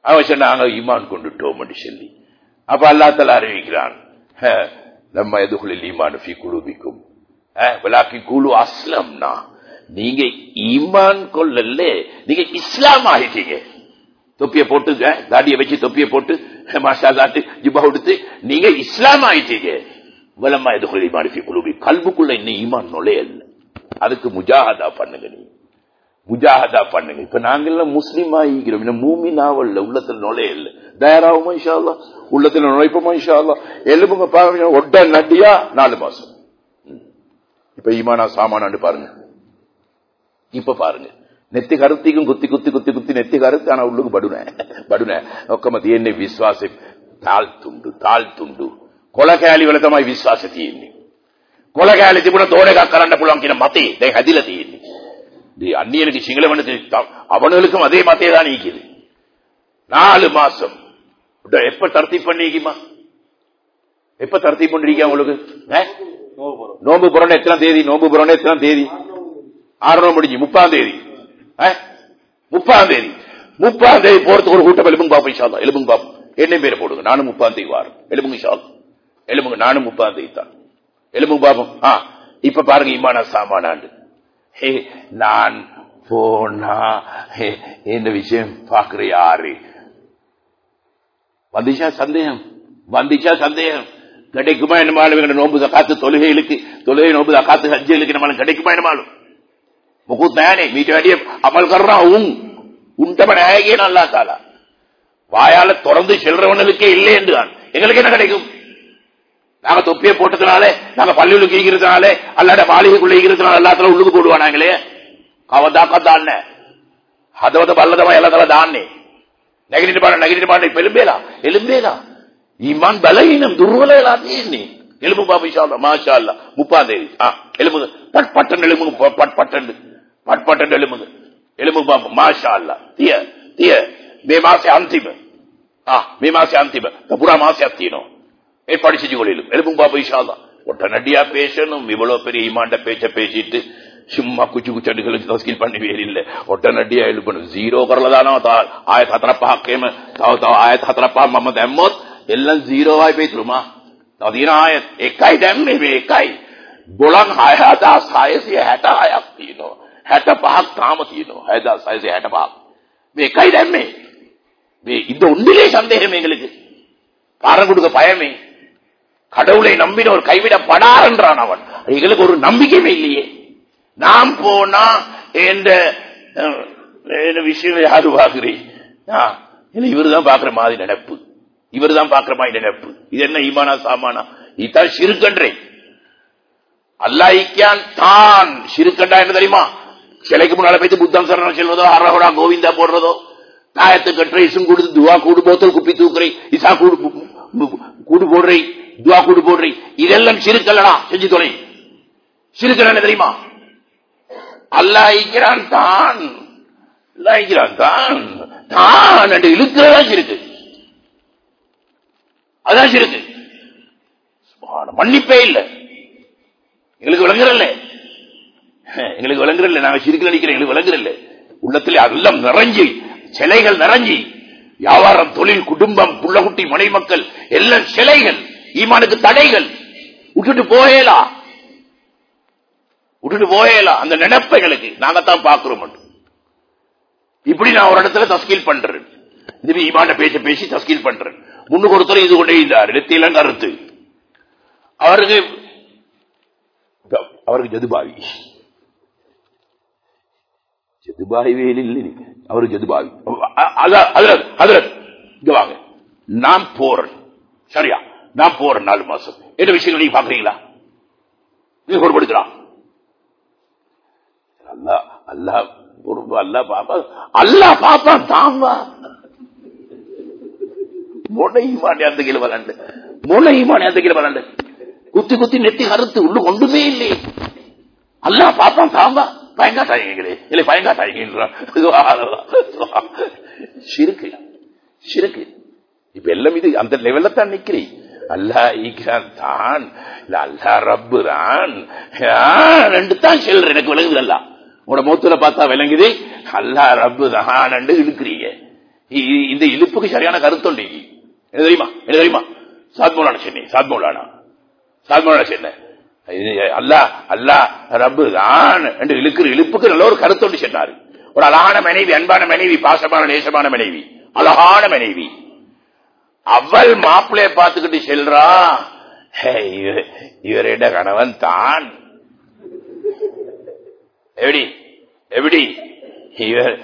அவன் சொன்னாங்க ஈமான் கொண்டுட்டோம் சொல்லி. அப்ப அல்லா தலா அறிவிக்கிறான். "ஹ, நம்ம எதுகுளில் ஈமான் ஃபி குழுபிக்கும் விளாக்கி குழு அஸ்லம்னா நீங்க ஈமான் கொள்ளல நீங்க இஸ்லாம் ஆகிட்டீங்க. தொப்பிய போட்டு தாடிய வச்சு தொப்பிய போட்டு மாஷா தாட்டு ஜிபா கொடுத்து நீங்க இஸ்லாம் ஆயிட்டீங்க விளம்மா எதுகுள் ஈமான் குழுவி குழுபி கல்புக்குள்ள இன்னும் ஈமான் நுழையல்ல. அதுக்கு முஜாஹதா பண்ணுங்க நீ. முஜாஹதா பண்ணுங்க. இப்ப நாங்கெல்லாம் முஸ்லீம் ஆகிக்கிறோம். இன்னும் மூமி நாவல்ல உள்ளத்துல நுழைய தயாராகுமா இஷாலா உள்ளத்துல நுழைப்போமா இஷாலா எலும்புங்க பாருங்க ஒட்ட நட்டியா நாலு மாசம். இப்ப ஈமானா சாமானான்னு பாருங்க. இப்ப பாருங்க. நெத்தி கருத்திக்கும் குத்தி குத்தி குத்தி குத்தி நெத்தி கருத்து ஆனா உள்ளுக்கு படுன. படுன. ஒக்கமதி என்ன விசுவாசம் தாழ் துண்டு தாழ் துண்டு ಕೊಳಗಾಲಿ ವೆಳತಮಾಯಿ ವಿಶ್ವಾಸ තියෙන්නේ. කොළගෑලි තිබුණ තෝර එකක් කරන්න පුළුවන් කියන මතේ දැන් හැදිලා තියෙන්නේ. මේ අන්‍යලගේ සිංහල වෙන அதே මතේ நீக்குது நாலு மாசம். எப்ப தர்த்தி பண்ணிக்குமா எப்ப தர்த்தி பண்ணிருக்கா உங்களுக்கு? நோம்பு புறண எத்தனை தேதி? நோம்பு புறண எத்தனை தேதி? ஆறு நோம்பு முடிஞ்சு முப்பாம் தேதி. முப்பாம் தேதி. முப்பாம் தேதி போறதுக்கு ஒரு கூட்டம் எலும்புங்க பாப்போம் சாதம் எலும்பு எலும்புங்க பாப்போம். என்ன பேரை போடுங்க? நானும் முப்பாம் தேதி வாரம் எலும்புங்க சாதம் எலும்புங்க நானும் முப்பாம் தேதி தான். எலும்புங்க பாப்போம். ஆ இப்ப பாருங்க இம்மானா சாமானாண்டு. ஹே, நான் போனா ஹே, இந்த விஷயம்? பாக்குற யாரு? வந்துச்சா சந்தேகம். வந்துச்சா சந்தேகம். கிடைக்குமா என்னமாலும் எங்க நோம்பு காத்து தொழுகைகளுக்கு தொழுகை நோம்பு காத்து ஹஜ்ஜலுக்கு நம்மளுக்கு கிடைக்குமா என்னமாலும்? முகூத் நயானே மீட்ட வேண்டிய அமல் கர்றா உன் உண்டம நாயகே நல்லா தாலா. வாயால திறந்து செல்றவனுக்கே இல்லை என்றுதான். எங்களுக்கு என்ன கிடைக்கும்? நாங்க தொப்பியை போட்டதுனால நாங்க பள்ளியுளுக்கு ஈகிறதுனால அல்லாட மாளிகைக்குள்ள ஈகிறதுனால எல்லாத்துல உள்ளுக்கு போடுவானாங்களே. கவதாக்க தானே அதவத பல்லதமா எல்லாத்தல தானே நெகிரிட்டு பாட நெகிரிட்டு பாட இப்ப எலும்பேலா எலும்பேலா ஈமான் பலகீனம் துர்வல எல்லாத்தையும் எலும்பு பாபு இஷா அல்லாஹ், மாஷா அல்லா முப்பாம் தேதி ஆ, எலும்புங்க பட் பட்டன் எலும்புங்க ப- பட் பட்டன் பட் பட்டன் எலும்புங்க எலும்பு பாபு மாஷா அல்லா திய திய மே மாசே அந்திம ஆ மே மாசே அந்திம புறா மாசே அத்தினோம் ஏற்பாடு செஞ்சு கொள்ளும் எலும்புங்க பாபு இஷா அல்லாஹ். உடனடியா பேசணும் இவ்வளவு பெரிய ஈமாண்ட பேச்ச பேசிட்டு சும்மா குச்சி குச்சண்டுகளுக்கு தஸ்கீல் பண்ணி வேறில்ல உடனடியா எழுப்பணும் ஜீரோ කරලදානවා ආයත හතර පහක්කේම තව තව ආයත හතර පහක් මම දැම්මොත් එල්ලන් ජීරෝවයි පේතුරුමා තව තියෙන ආයත එකයි දැම්මේ මේ එකයි ගොලන් 6666ක් තියෙනවා 65ක් තාම තියෙනවා 6665ක් මේ එකයි දැම්මේ මේ இந்த ஒன்றிலே சந்தேகம் எங்களுக்கு காரங்குடுக்க பயமே கடவுளை நம்பினோர் கைவிடப்படார் அவன் எங்களுக்கு ஒரு நம்பிக்கையுமே இல்லையே நாம் போனா என்ற அஹ், விஷயம் யாரு பாக்குறேன் இவர் தான் பாக்குற மாதிரி நினைப்பு இவர் தான் பாக்குற மாதிரி நினைப்பு இது என்ன ஈமானா சாமானா? இதுதான் சிறுக்கன்றே அல்லாஹிக்கான் தான் சிறுக்கண்டா என்ன தெரியுமா? சிலைக்கு முன்னால போயிட்டு புத்தம் சரணம் செல்வதோ அரகுடா கோவிந்தா போடுறதோ தாயத்து கட்டுற இசும் கொடுத்து துவா கூடு போத்தல் குப்பி தூக்குறை இசா கூடு கூடு போடுறை துவா கூடு போடுறை. இதெல்லாம் சிறுக்கல்லடா செஞ்சு தொலை. சிறுக்கல் என்ன தெரியுமா? அல்லாஹிக்கிறான் தான். அல்லாஹிக்கிறான் தான். தான் என்று இழுக்கிறதா இருக்கு அதான் இருக்கு மன்னிப்பே இல்லை. எங்களுக்கு விளங்குறல்ல. எங்களுக்கு விளங்குறல்ல. நாங்க சிரிக்க நினைக்கிறேன் எங்களுக்கு விளங்குறல்ல. உள்ளத்துல அதெல்லாம் நிறைஞ்சி சிலைகள் நிறைஞ்சி வியாபாரம் தொழில் குடும்பம் புள்ளகுட்டி மனை மக்கள் எல்லாம் சிலைகள் ஈமானுக்கு தடைகள். விட்டுட்டு போகலாம் விட்டுட்டு போகலா அந்த நினைப்பைகளுக்கு நாங்கத்தான் பாக்குறோம் மட்டும். இப்படி நான் ஒரு இடத்துல தஸ்கீல் பண்றேன். இது ஈமான பேச பேசி தஸ்கீல் பண்றேன். முன்னுக்கு ஒருத்தர் இது கொண்டே இருந்தார். நெத்தியில கருத்து. அவருக்கு அவருக்கு ஜதுபாவி. ஜதுபாவி வேலை இல்லை நீங்க அவரு ஜதுபாவி. அத- அதுல- அதுல இங்க வாங்க. நான் போறேன். சரியா? நான் போறேன் நாலு மாசம். என்ன விஷயங்கள் நீங்க பாக்குறீங்களா நீங்க பொறுப்படுத்தலாம் அல்லா அல்லா பொறுப்பு அல்லா பாப்பா அல்லா பாப்பா தாம்பா முனையுமானே அந்த கீழே வளண்டு முனையுமானே அந்த கீழே வளண்டு குத்தி குத்தி நெத்தி கருத்து உள்ளு ஒன்றுமே இல்லையே அல்லா பாப்பா தாம்பா பயங்காட்டாயிங்களே இல்லை பயங்காட்டாயிங்க சிறுக்கு சிறுக்கு. இப்ப எல்லாம் இது அந்த லெவல்ல தான் நிக்கிறேன். அல்லா தான். இல்ல அல்லா ரப்பு தான் ரெண்டு தான் செல்ற எனக்கு விளங்குது அல்லா. உங்களோட மூத்துல பார்த்தா விளங்குது. அல்லா ரப்பு தான் இழுக்கிறீங்க. இந்த இழுப்புக்கு சரியான கருத்துண்டு என்ன தெரியுமா? என்ன தெரியுமா? சாத்மோலான சென்னை சாத்மோலானா சாத்மோலான சென்னை. அல்லா அல்லா ரப்பு தான் என்று இழுக்கிற இழுப்புக்கு நல்ல ஒரு கருத்தொண்டு சென்னார். ஒரு அழகான மனைவி அன்பான மனைவி பாசமான நேசமான மனைவி. அழகான மனைவி. அவள் மாப்பிள்ளைய பார்த்துக்கிட்டு செல்றா. இவரிட கணவன் தான். எப்படி எப்படி இவர்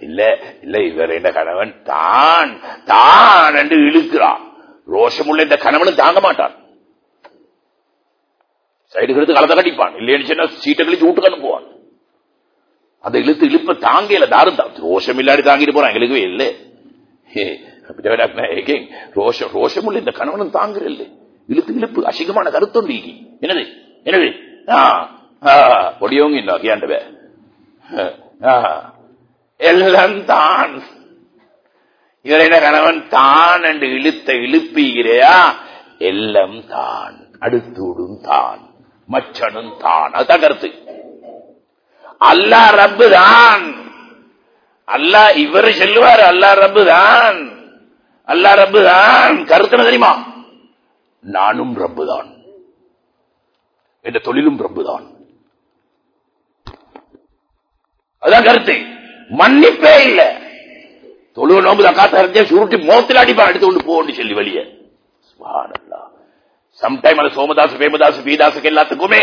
இல்ல இல்ல இவர் என்ன கணவன்? தான் தான் என்று இழுக்கிறான். ரோஷமுள்ள இந்த கணவனும் தாங்க மாட்டான். சைடு எடுத்து களத்தை கட்டிப்பான். இல்லைன்னு சொன்னா சீட்டை கழிச்சு வீட்டுக்கு அனுப்புவான் அந்த இழுத்து இழுப்ப தாங்கல தாரும் தான். ரோஷம் இல்லாடி தாங்கிட்டு போறான். எங்களுக்கே இல்லை. ரோஷம் ரோஷம் உள்ள இந்த கணவனும் தாங்குற இல்லை இழுத்து இழுப்பு அசிங்கமான கருத்தொண்டு என்னது? என்னது? ஆ, ஆ, பொடியோங்க இன்னும் கேண்டவே எல்லாம் தான் இவரிட கணவன் தான் என்று இழுத்த இழுப்பீகிறையா எல்லாம் தான் அடுத்தூடும் தான் மச்சனும் தான் அதுதான் கருத்து அல்லா ரப்பு தான் அல்லா இவரு செல்வார் அல்லா ரப்பு தான் அல்லா ரப்பு தான் கருத்து என்ன தெரியுமா நானும் ரப்பு தான் என்ற தொழிலும் ரப்பு தான் அதுதான் கருத்து. மன்னிப்பே இல்ல. தொழுவ நோம்பு தான் காத்த சுருட்டி மோத்தில் அடிப்பான் எடுத்து கொண்டு போன்னு சொல்லி வெளியே. சம்டைம் அது சோமதாஸ் வேமதாசு வீதாசுக்கு எல்லாத்துக்குமே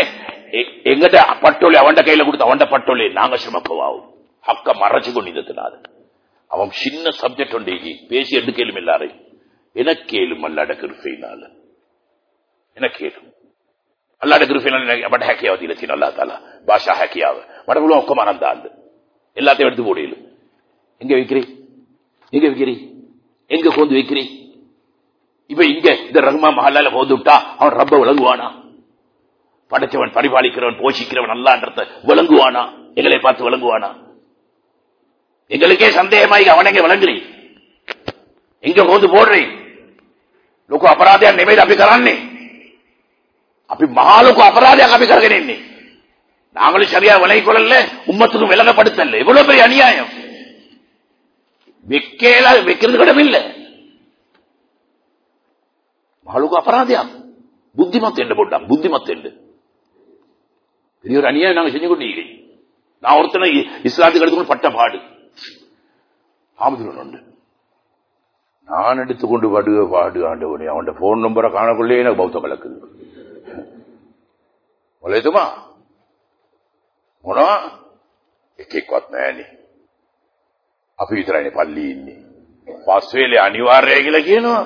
எங்கிட்ட பட்டோலி அவன் கையில கொடுத்து அவன் பட்டோலி நாங்க சிரமக்குவாவும் ஹக்க மறைச்சு கொண்டு இதத்தினாரு அவன் சின்ன சப்ஜெக்ட் ஒன்றைக்கு பேசி எட்டு கேளும் எல்லாரை என கேளும் அல்லாட கிருஃபைனால என கேளும் அல்லாட கிருஃபைனால ஹேக்கியாவதி இல்லத்தின் அல்லா தாலா. பாஷா ஹேக்கியாவ. மடங்களும் ஒக்கமான அந்த எல்லாத்தையும் எடுத்து போடியிலும் எங்க வைக்கிறீ எங்க வைக்கிறீ எங்க கோந்து வைக்கிறீ இப்ப இங்க இந்த ரஹ்மா மஹாலால போதுட்டா அவன் ரப்ப விளங்குவானா? படைச்சவன் பரிபாலிக்கிறவன் போஷிக்கிறவன் அல்லான்றத விளங்குவானா? எங்களை பார்த்து விளங்குவானா? எங்களுக்கே சந்தேகமாய் அவன் எங்க விளங்குறீ எங்க போது போடுறீ லோக்கோ அபராதியா நிமையில் அபிக்கரான்னு அப்படி மகாலுக்கு அபராதியாக அபிக்கரகனே நாங்களும் சரியா விலை கொள்ளல உம்மத்துக்கும் விலகப்படுத்தல இவ்வளவு பெரிய அநியாயம். விக்கல விற்கிறது கூட இல்லை. அபராதியா புத்திமத்து என்று போட்டா புத்திமத்து என்று. பெரிய ஒரு அநியாயம் நாங்க செஞ்சு கொண்டு நான் ஒருத்தனை இஸ்லாத்துக்கு எடுத்துக்கொண்டு பட்ட பாடு. ஆமதுரன் உண்டு. நான் எடுத்துக்கொண்டு பாடுக பாடு ஆண்டு அவன் போன் நம்பரை காணக்குள்ளே எனக்கு பௌத்த கலக்குது. உழைத்துமா? මොනවා? එකෙක්වත් නෑනේ අපි විතරයිනේ පල්ලි ඉන්නේ. පස්වේලේ අනිවාර්යයි කියලා කියනවා.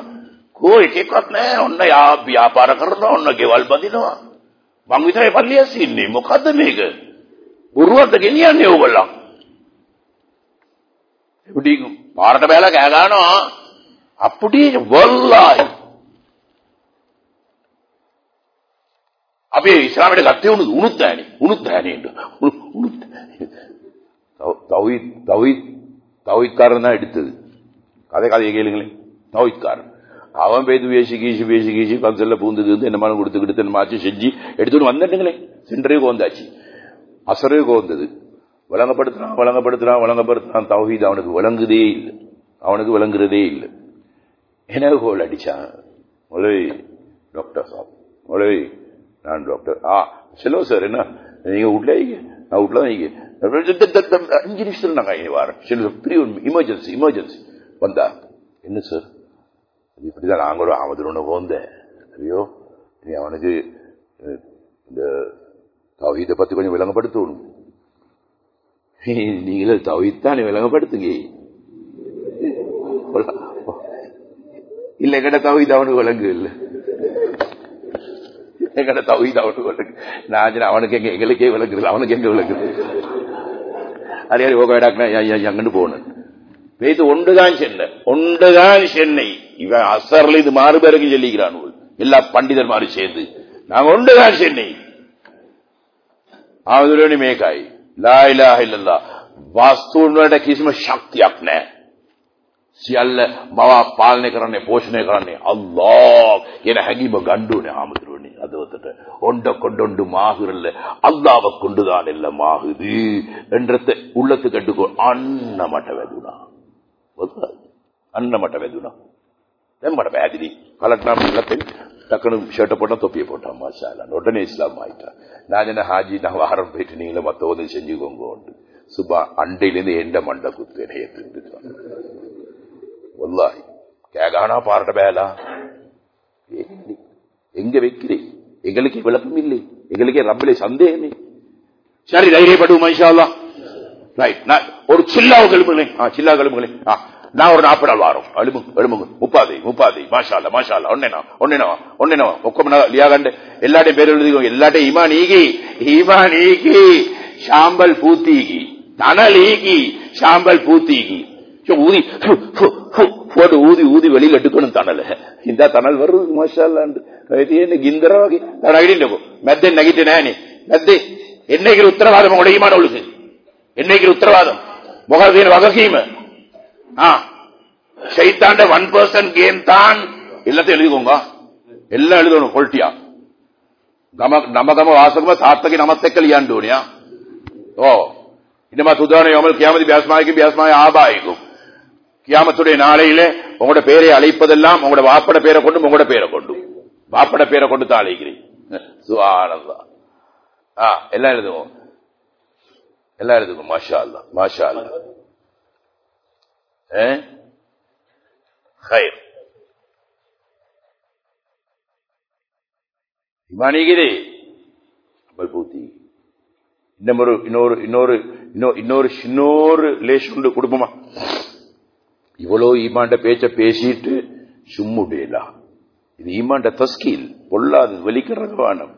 කෝ එකෙක්වත් නෑ ඔන්න යා ව්‍යාපාර කරනවා ඔන්න ගෙවල් බඳිනවා. මං විතරයි පල්ලියස් ඉන්නේ. මොකද්ද මේක? බොරුවක්ද ගෙනියන්නේ ඕගොල්ලෝ? එපිටි පාරට බැලලා කෑ ගන්නවා. අප්පුටි වල්ලාහි. අපි ඉස්ලාමයට ගත්තේ උණු උණුත් නැහැ උණුත් නැහැ உணுத் தௌஹீத் தௌஹீத் தௌஹீத்காரன் தான் எடுத்தது கதை கதையை கேளுங்களேன் தௌஹீத்காரன் அவன் பேத்து பேசி கீசி பேசி கீசி கன்சல்ல பூந்துக்கு என்ன மனம் கொடுத்துக்கிட்டு தென்னமாச்சு செஞ்சு எடுத்துட்டு வந்துட்டுங்களே சென்டரே கோந்தாச்சு அசரே கோந்தது விளங்கப்படுத்துறான் விளங்கப்படுத்துறான் விளங்கப்படுத்துறான் தௌஹீத் அவனுக்கு விளங்குதே இல்லை அவனுக்கு விளங்குறதே இல்லை என்ன கோல் அடிச்சான் ஒலே டாக்டர் சாப் ஒலே நான் டாக்டர் ஆ செலவு சார் என்ன? நீங்க வீட்ல வைங்க நான் வீட்ல தான் வைங்க அஞ்சு நிமிஷத்துல நான் வரேன். பெரிய ஒரு இமர்ஜென்சி இமர்ஜென்சி வந்தா. என்ன சார் அது இப்படிதான் நாங்களும் ஆமதுன்னு போந்தேன் ஐயோ நீ அவனுக்கு இந்த தவீதை பத்தி கொஞ்சம் விளங்கப்படுத்தணும். நீங்களும் தவித்தானே விளங்கப்படுத்துங்க. இல்லை எங்கட தவீது அவனுக்கு விளங்கு இல்லை. எங்கட தௌஹீத் அவனுக்கு விளக்கு நான் அவனுக்கு எங்க எங்களுக்கே விளக்குது அவனுக்கு எங்க விளக்குது? அதே ஓகேடாக்குனா எங்கன்னு போகணும். இது ஒன்றுதான் சென்னை ஒன்றுதான் சென்னை. இவன் அசர்ல இது மாறுபேருக்கு சொல்லிக்கிறான் எல்லா பண்டிதர் மாதிரி சேர்ந்து. நாங்க ஒன்றுதான் சென்னை. அவதுரணி மேகாய். லா இலா இல்லல்லா વાસ્તુને કિસ્મ શક્તિ આપને સિયાલ મવા પાલને કરને પોષને કરને અલ્લાહ એને હગીબ ગંડુને આમદ தத்துவத்திட்ட ஒண்ட கொண்டொண்டு மாகுறல்ல அல்லாவை கொண்டுதான் எல்லாம் ஆகுது என்றத்தை உள்ளத்து கட்டுக்கோ அன்னமட்ட வேதுனா. அன்னமட்ட வேதுனா. தெம்மட வேதினி கலட்டினா உள்ளத்தில் டக்குனு ஷர்ட்டை போட்டால் தொப்பியை போட்டான் மாஷா உடனே இஸ்லாம் ஆயிட்டான். நான் என்ன ஹாஜி நான் வாரம் போயிட்டு நீங்களும் மற்ற உதவி உண்டு சுபா அண்டையிலேருந்து எந்த மண்டை குத்து என்னைய திண்டுட்டான் ஒல்லாய் கேகானா பாருட வேலா. எங்க வைக்கிறேன் எங்களுக்கு விளக்கம் இல்லை. எங்களுக்கே ரப்பிலே சந்தேகமே. சரி தைரியப்படுவோம் இன்ஷால்லா ரைட் நான் ஒரு சில்லாவை கழுப்புங்களேன் ஆ சில்லா கழுப்புங்களேன் ஆ நான் ஒரு நாற்பது நாள் வாரம். அழுமு எழுமுங்க முப்பாதி முப்பாதி. மாஷால மாஷால ஒன்னேனா ஒன்னேனா ஒன்னேனா ஒக்கமனா லியாகண்டு எல்லாட்டையும் பேர் எழுதிக்கோங்க. எல்லாட்டையும் ஈமான் ஈகி ஈமான் ஈகி ஷாம்பல் பூத்தீகி. தனல் ஈகி ஷாம்பல் பூத்தீகி. ஊதி போட்டு ஊதி ஊதி வெளியில் எடுக்கணும் தணல இந்த தணல் வருது மோசல்லாண்டு கிந்தரவாகி நான் அகிடிண்டோம் மெத்தை நகிட்டேனே மெத்தை என்னைக்கு உத்தரவாதம் உடையுமான அவளுக்கு என்னைக்கு உத்தரவாதம் முகவீர் வகசீம சைத்தாண்ட ஒன் பர்சன்ட் கேம் தான் எல்லாத்தையும் எழுதிக்கோங்க எல்லாம் எழுதணும் பொல்ட்டியா நம்ம தம வாசகமா சாத்தகி நமத்தக்கல் யாண்டோனியா ஓ இன்னமா சுதாரண யோமல் கியாமதி வியாசமாய்க்கும் வியாசமாய் ஆபாய்க்கும் கியாமத்துடைய நாளையில உங்களோட பேரை அழைப்பதெல்லாம் உங்களோட வாப்பட பேரை கொண்டு உங்களோட பேரை கொண்டு வாப்பட பேரை கொண்டு தான் அழைக்கிறீங்க எல்லாம் எழுதுவோம். எல்லாம் எழுதுவோம். மாஷா அல்லா மாஷா அல்லா பூத்தி. இன்னொரு இன்னொரு இன்னொரு இன்னொரு இன்னொரு சின்னோரு லேஷ் உண்டு குடும்பமா? இவ்வளவு ஈமாண்ட பேச்ச பேசிட்டு சும்முடேலா இது ஈமாண்ட தஸ்கீல் பொல்லாது வெளிக்கிறது வேணும்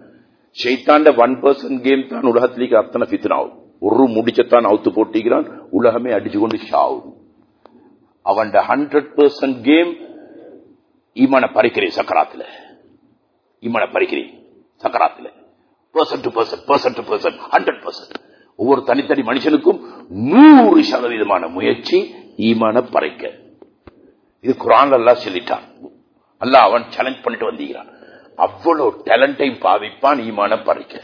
ஷெய்தாண்ட ஒன் பர்சன்ட் கேம் தான் உலகத்திலேக்கு அத்தனை ஃபித்னாவும் ஒரு முடிச்சத்தான் அவுத்து போட்டிக்கிறான் உலகமே அடிச்சு கொண்டு ஷாவும். அவன் ஹண்ட்ரட் பர்சன்ட் கேம் ஈமான பறிக்கிறேன் சக்கராத்துல. ஈமான பறிக்கிறேன் சக்கராத்துல. Percent to percent percent to percent hundred percent ஒவ்வொரு தனித்தனி மனுஷனுக்கும் நூறு சதவீதமான முயற்சி ஈமான பறைக்க. இது குரான் எல்லாம் சொல்லிட்டான். அல்ல அவன் சேலஞ்ச் பண்ணிட்டு வந்தீங்கிறான் அவ்வளவு டேலண்டையும் பாவிப்பான் ஈமான பறிக்க.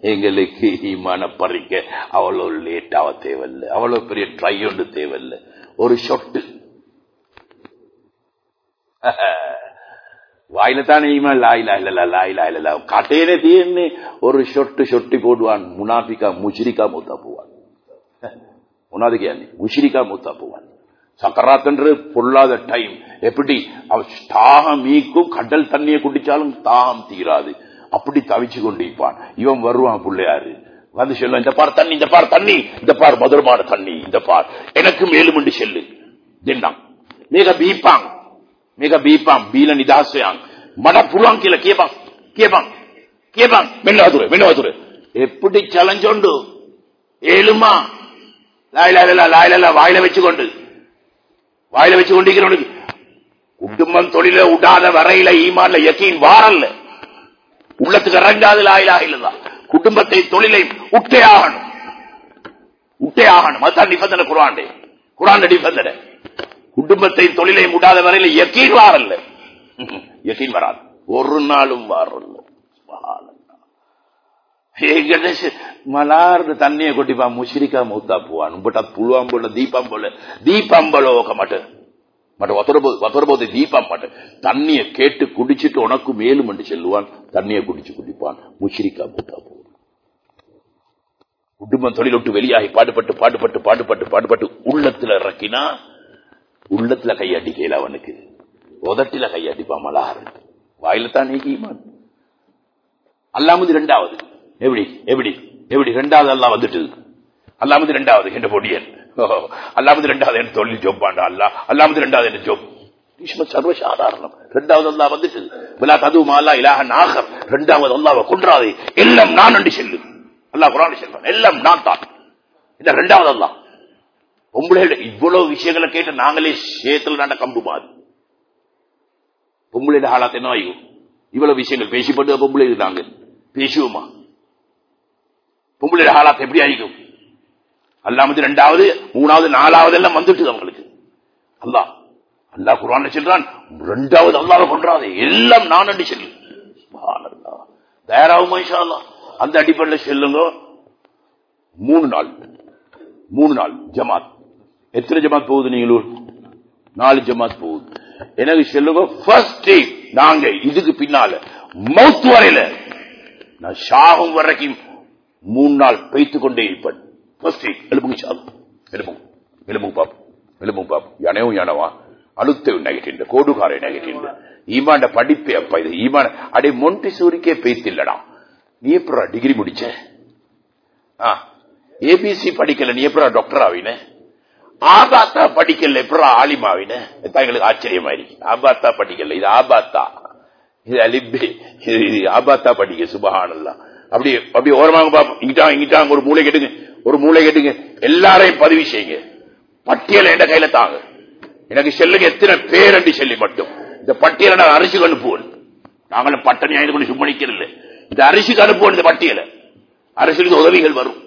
எங்களுக்கு ஈமான பறிக்க அவ்வளவு லேட் ஆக தேவையில்லை. அவ்வளவு பெரிய ட்ரை ஒன்று தேவையில்லை. ஒரு சொட்டு வாயில தானே ஈமா லாயிலா இல்ல லாயிலா இல்ல காட்டையிலே தீர்னு ஒரு சொட்டு சொட்டி போடுவான். முனாபிக்கா முஜிரிக்கா மூத்தா போவான். முனாதிக்கா முஷிரிக்கா மூத்தா போவான். சக்கராத்தன்று பொல்லாத டைம் எப்படி? தாகம் மீக்கும் கடல் தண்ணியை குடிச்சாலும் தாகம் தீராது. அப்படி தவிச்சு கொண்டிருப்பான். இவன் வருவான் பிள்ளையாரு வந்து சொல்லுவான் இந்த பார் தண்ணி இந்த பார் தண்ணி இந்த பார் மதுரமான தண்ணி இந்த பார். எனக்கு மேலும் என்று செல்லு. தின்னான் மிக பீப்பாங். மிக பீப்பாங். பீல நிதாசையாங். மட புலாங் கீழே. கேபாங் கேபாங் கேபாங் மென்னவாதுரு மென்னவாதுரு எப்படி சலஞ்சோண்டு? ஏழுமா? லாயில லாயில வாயில வச்சுக்கொண்டு வாயில வச்சு கொண்டிருக்கிறவனுக்கு குடும்பம் தொழில விடாத வரையில ஈமான்ல யக்கீன் வாரல்ல உள்ளத்துக்கு இறங்காது லாயிலா இல்லதான் குடும்பத்தை தொழிலை உட்டே ஆகணும் உட்டே ஆகணும் அதுதான் நிபந்தனை குராண்டே குரான் நிபந்தனை குடும்பத்தை தொழிலை முடாத வரையில யக்கீன் வாரல்ல யக்கீன் வராது ஒரு நாளும் வாரல்ல மலார்ந்து தண்ணிய கொட்டிப்பான் ඒකට මලාර්ද තන්නේ කොටිපා මුෂිරිකා මෞද්දප්පුවාන උඹටත් පුළුවන් බොල දීපම්බල දීපම්බලෝකමට මට. වතුර போது බෝතේ දීපම්මට தண்ணிய கேட்டு குடிச்சிட்டு உனக்கு மேலும் என்று செல்லுவான் தண்ணிய குடிச்சு குடிப்பான் முஷிரிக்கா போவான் குடும்பம் தொழில் விட்டு வெளியாகி பாடுபட்டு பாடுபட்டு பாடுபட்டு பாடுபட்டு உள்ளத்துல இறக்கினா உள்ளத்துல கையாட்டி கையடிக்கையில் அவனுக்கு உதட்டில கையடிப்பான் மலார் வாயில தான் ஈமான் அல்லாமது ரெண்டாவது எப்படி எப்படி எப்படி ரெண்டாவது எல்லாம் வந்துட்டு? அல்லாமது ரெண்டாவது என்ற பொடியன். அல்லாமது ரெண்டாவது என் தொழில் ஜோப்பாண்டா அல்லா அல்லாமது ரெண்டாவது என் ஜோப் சர்வசாதாரணம். ரெண்டாவது அல்லா வந்துட்டு. விலா கதுமா அல்லா இலாக நாகர் ரெண்டாவது அல்லாவை கொன்றாதே. எல்லாம் நான் என்று செல்லு. அல்லா குரான் செல்வன் எல்லாம் நான் தான். இந்த ரெண்டாவது அல்லா பொம்பளைகள் இவ்வளவு விஷயங்களை கேட்டு நாங்களே சேத்துல நாண்ட கம்பு மாதிரி பொம்பளையோட ஹாலாத் என்ன ஆகும் இவ்வளவு விஷயங்கள் பேசிப்பட்டு பொம்பளை நாங்கள் பேசுவோமா? பொம்பளை ஹாலாத் எப்படி ஆகிக்கும் வந்து ரெண்டாவது மூணாவது நாலாவது எல்லாம் வந்துட்டு அவங்களுக்கு. அல்லா அல்லா குரான் சொல்றான் ரெண்டாவது அல்லாத கொன்றாது. எல்லாம் நான் அண்டி செல்லு தயாராகுமா இஷா அந்த அடிப்படையில் செல்லுங்க. மூணு நாள். மூணு நாள். ஜமாத். எத்தனை ஜமாத் போகுது நீங்களும் நாலு ஜமாத் போகுது. எனக்கு சொல்லுங்க. ஃபர்ஸ்ட் நாங்க இதுக்கு பின்னால மவுத் வரையில நான் ஷாகும் வரைக்கும் மூணு நாள் பெய்த்துக் கொண்டே இருப்பேன். ஃபர்ஸ்ட் எழுப்புங்க ஷாகும் எழுப்புங்க பாப்போம். எழுப்புங்க பாப்போம். யானையும் யானவா? அழுத்த நெகட்டின் கோடுகாரை நெகட்டின் ஈமாண்ட படிப்பே அப்பா இது. ஈமான அடே மொண்டி சூரிக்கே பெய்த்தில்லடா நீ எப்படா டிகிரி முடிச்ச? ஏபிசி படிக்கல நீ எப்படா டாக்டர் ஆவின? ஆபாத்தா படிக்கல எப்படா ஆலிமாவின எங்களுக்கு ஆச்சரியமா இருக்கு. ஆபாத்தா படிக்கல இது ஆபாத்தா. இது அலிபி இது ஆபாத்தா படிக்க சுபஹானல்லாம் அப்படி அப்படி ஓரமாக பார்ப்போம். இங்கிட்டாங்க இங்கிட்டாங்க ஒரு மூளை கெட்டுங்க. ஒரு மூளை கெட்டுங்க. எல்லாரையும் பதிவு செய்யுங்க. பட்டியல் என் கையில தாங்க. எனக்கு செல்லுங்க எத்தனை பேர் என்று சொல்லி மட்டும். இந்த பட்டியலை நான் அரிசிக்கு அனுப்புவோம் நாங்களும் பட்டணி ஐந்து கொண்டு சும்மணிக்கிறது இந்த அரிசிக்கு அனுப்புவோம் இந்த பட்டியலை. அரசுக்கு உதவிகள் வரும்.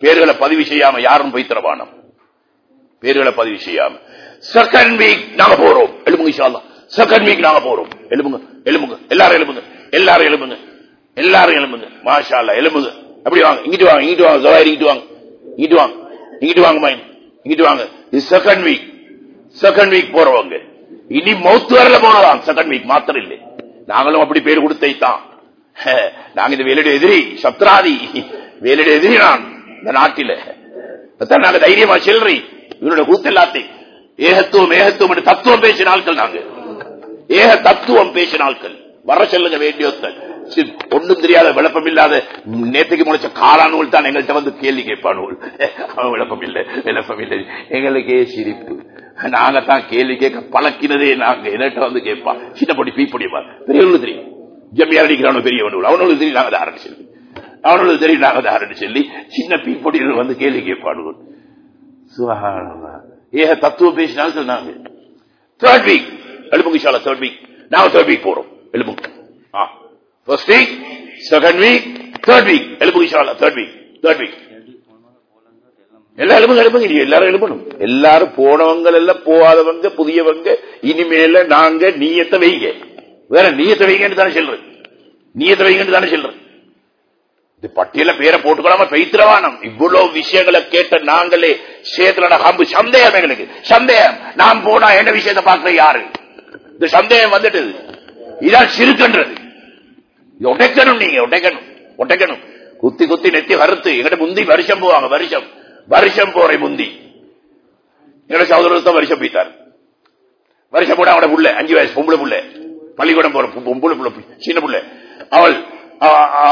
பேர்களை பதிவு செய்யாம யாரும் பைத்திரவானம் பேர்களை பதிவு செய்யாம. செகண்ட் வீக் நாங்க போறோம். எலும்புங்க செகண்ட் வீக் நாங்க போறோம். எலும்புங்க எலும்புங்க. எல்லாரும் எலும்புங்க. எல்லாரும் எலும்புங்க எல்லாரும் எலும்புங்க மாஷா அல்லா எலும்புங்க அப்படி வாங்க. இங்கிட்டு வாங்க இங்கிட்டு வாங்க. ஜவாயிரி இங்கிட்டு வாங்க. இங்கிட்டு வாங்க. இங்கிட்டு வாங்க மைன். இங்கிட்டு வாங்க. இது செகண்ட் வீக் செகண்ட் வீக் போறவங்க. இனி மௌத்து வரல போனலாம் செகண்ட் வீக் மாத்திரம் இல்லை. நாங்களும் அப்படி பேர் கொடுத்தை தான். நாங்க இந்த வேலுடைய எதிரி சத்ராதி. வேலுடைய எதிரி நான் இந்த நாட்டில. நாங்க தைரியமா செல்றி. இவருடைய கூத்து எல்லாத்தையும். ஏகத்துவம் ஏகத்துவம் தத்துவம் பேசின ஆட்கள் நாங்க. ஏக தத்துவம் பேசின ஆட்கள். வர சொல்லுங்க வேண்டியொத்தல் ஒன்றும் தெரியாத விளப்பம் இல்லாத நேற்றுக்கு முளைச்ச காளானூல் தான் எங்கள்கிட்ட வந்து கேள்வி கேட்பானூல். அவன் விளப்பம் இல்லை விளப்பம் இல்லை எங்களுக்கே சிரிப்பு. நாங்க தான் கேள்வி கேட்க பழக்கினதே நாங்க. என்கிட்ட வந்து கேட்பான் சின்ன பொடி பீப்பொடிப்பா பெரியவங்களுக்கு தெரியும். ஜம்மியார் பெரிய பெரியவனூல் அவனுக்கு தெரியும் நாங்க தாரணை சொல்லி. அவனுக்கு தெரியும் நாங்க தாரணை சொல்லி. சின்ன பீப்பொடிகள் வந்து கேள்வி கேட்பானூல். ஏக தத்துவம் பேசினாலும் சொன்னாங்க. தேர்ட் வீக் எழுப்புங்க தேர்ட் வீக் நாங்க தேர்ட் வீக் போறோம். எழுப்புங்க first week second week third week எழுப்புங்க third week third week எல்லாரும் எழுப்புங்க எழுப்புங்க நீ எல்லாரும் எழுப்பணும் எல்லாரும் போனவங்க எல்லாம் போகாதவங்க புதியவங்க இனிமேல நாங்க நீயத்தை வைங்க வேற நீயத்தை வைங்கன்னு தானே சொல்றேன் நீயத்தை வைங்கன்னு தானே சொல்றேன் இந்த பட்டியல பேரை போட்டுக்கலாம பெய்த்திரவானம் இவ்வளவு விஷயங்களை கேட்ட நாங்களே சேத்துல ஹம்பு சந்தேகம் எங்களுக்கு சந்தேகம் நான் போனா என்ன விஷயத்தை பார்க்கிற யாரு இந்த சந்தேகம் வந்துட்டு இதான் சிறுக்கன்றது. இது உடைக்கணும் நீங்க உடைக்கணும் உடைக்கணும் குத்தி குத்தி நெத்தி வறுத்து எங்கிட்ட முந்தி வருஷம் போவாங்க வருஷம். வருஷம் போற முந்தி. எங்கட சகோதரத்தை வருஷம் போய்த்தார் வருஷம் போட அவட புள்ள அஞ்சு வயசு பொம்பளை புள்ள. பள்ளிக்கூடம் போற பொம்பளை புள்ள சின்ன புள்ள. அவள்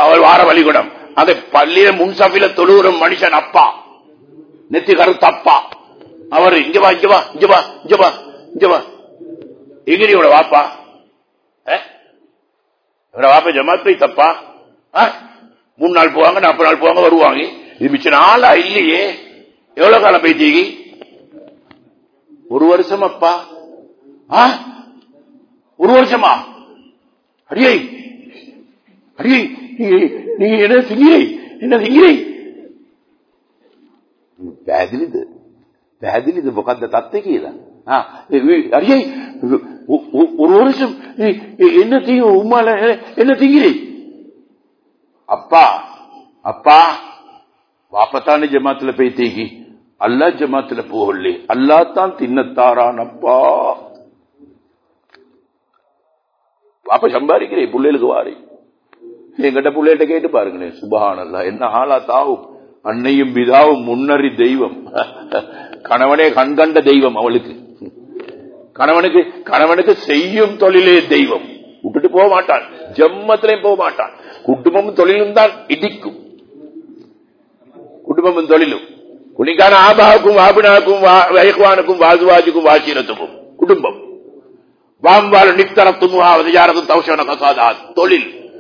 அவள் வார பள்ளிக்கூடம். அந்த பள்ளியில முன்சபில தொழுகிற மனுஷன் அப்பா. நெத்தி கருத்து அப்பா. அவர் இங்க வா இங்க வா இங்க வா இங்க வா இங்க வா. எங்கிரியோட வாப்பா இவரை வாப்ப ஜமாத்தை தப்பா மூணு நாள் போவாங்க நாற்பது நாள் போவாங்க வருவாங்க இது மிச்ச நாளா இல்லையே எவ்வளவு காலம் பேத்தி ஒரு வருஷம் அப்பா ஒரு வருஷமா அடியை அடியை நீங்க என்ன சிங்கிரை என்ன சிங்கிரை பேதிலிது பேதில் இது உட்கார்ந்த தான் அடியே ஒரு வருஷம் என்ன தீங்க உமால என்ன தீங்கிறே? அப்பா அப்பா பாப்பத்தானே ஜமாத்துல போய் தீங்கி அல்லா ஜமாத்துல போகலே அல்லா தான் தின்னத்தாரான் அப்பா. பாப்ப சம்பாதிக்கிறே பிள்ளைகளுக்கு வாரி. எங்கிட்ட பிள்ளைகிட்ட கேட்டு பாருங்களே சுபஹானல்லா என்ன ஆளா தாவும் அன்னையும் பிதாவும் முன்னறி தெய்வம். கணவனே கண்கண்ட தெய்வம் அவளுக்கு. கணவனுக்கு கணவனுக்கு செய்யும் தொழிலே தெய்வம். விட்டுட்டு போக மாட்டான். ஜம்மத்திலையும் போக மாட்டான். குடும்பமும் தொழிலும் தான் இடிக்கும். குடும்பமும் தொழிலும். குளிக்கான ஆபாவுக்கும் வாபினாக்கும் வயக்குவானுக்கும் வாசுவாஜுக்கும் வாசீனத்துக்கும். குடும்பம். வாம்பால் நித்தரத்தும் அவதியாரதும் தவசன கசாதா. தொழில்.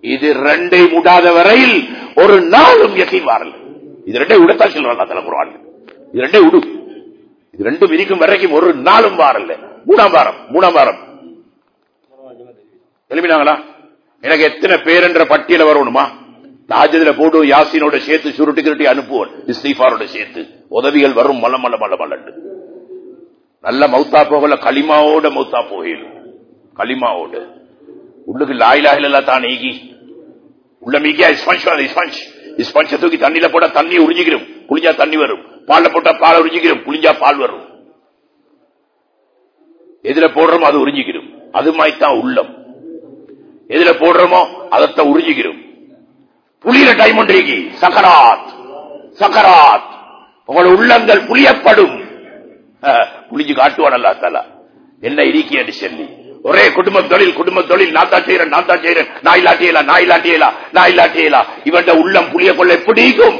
இது ரெண்டை முடாத வரையில் ஒரு நாளும் எசீன் வாரல். இது ரெண்டை விடத்தான் சொல்றாங்க தலைமுறை இது ரெண்டே விடும் இது ரெண்டும் இருக்கும் வரைக்கும் ஒரு நாளும் வாரல்ல. மூணாம் வாரம் மூணாம் வாரம். எழுப்பினாங்களா? எனக்கு எத்தனை பேர் என்ற பட்டியல வரணுமா தாஜதில போட்டு யாசினோட சேர்த்து சுருட்டி கிருட்டி அனுப்புவோம். இஸ்தீஃபாரோட சேர்த்து. உதவிகள் வரும் மல மல மல மலண்டு நல்ல மௌத்தா போகல களிமாவோட மௌத்தா போகையில். களிமாவோட. உள்ளுக்கு லாயிலாக தான் நீகி உள்ள மீக்கியா ஸ்பஞ்ச் ஸ்பஞ்ச் ஸ்பஞ்ச தூக்கி தண்ணியில போட தண்ணி உறிஞ்சிக்கிறோம் குளிஞ்சா தண்ணி வரும். பால்ல போட்டா பால் உறிஞ்சிக்கிறோம் புளிஞ்சா பால் வரும். எதுல போடுறோமோ அது உறிஞ்சிக்கிறோம் அது மாதிரி தான் உள்ளம். எதுல போடுறோமோ அதைத்தான் உறிஞ்சிக்கிறோம் புளியில டைம் ஒன்றைக்கு சகராத் சகராத் உங்களோட உள்ளங்கள் புளியப்படும். புளிஞ்சு காட்டுவான் அல்லா தலா. என்ன இருக்கி சொல்லி ஒரே குடும்ப தொழில் குடும்ப தொழில். நான் தான் செய்யறேன் நான் தான் செய்யறேன் நான் இல்லாட்டியலா நான் இல்லாட்டியலா நான் இல்லாட்டியலா. இவன் உள்ளம் புளிய கொள்ள பிடிக்கும்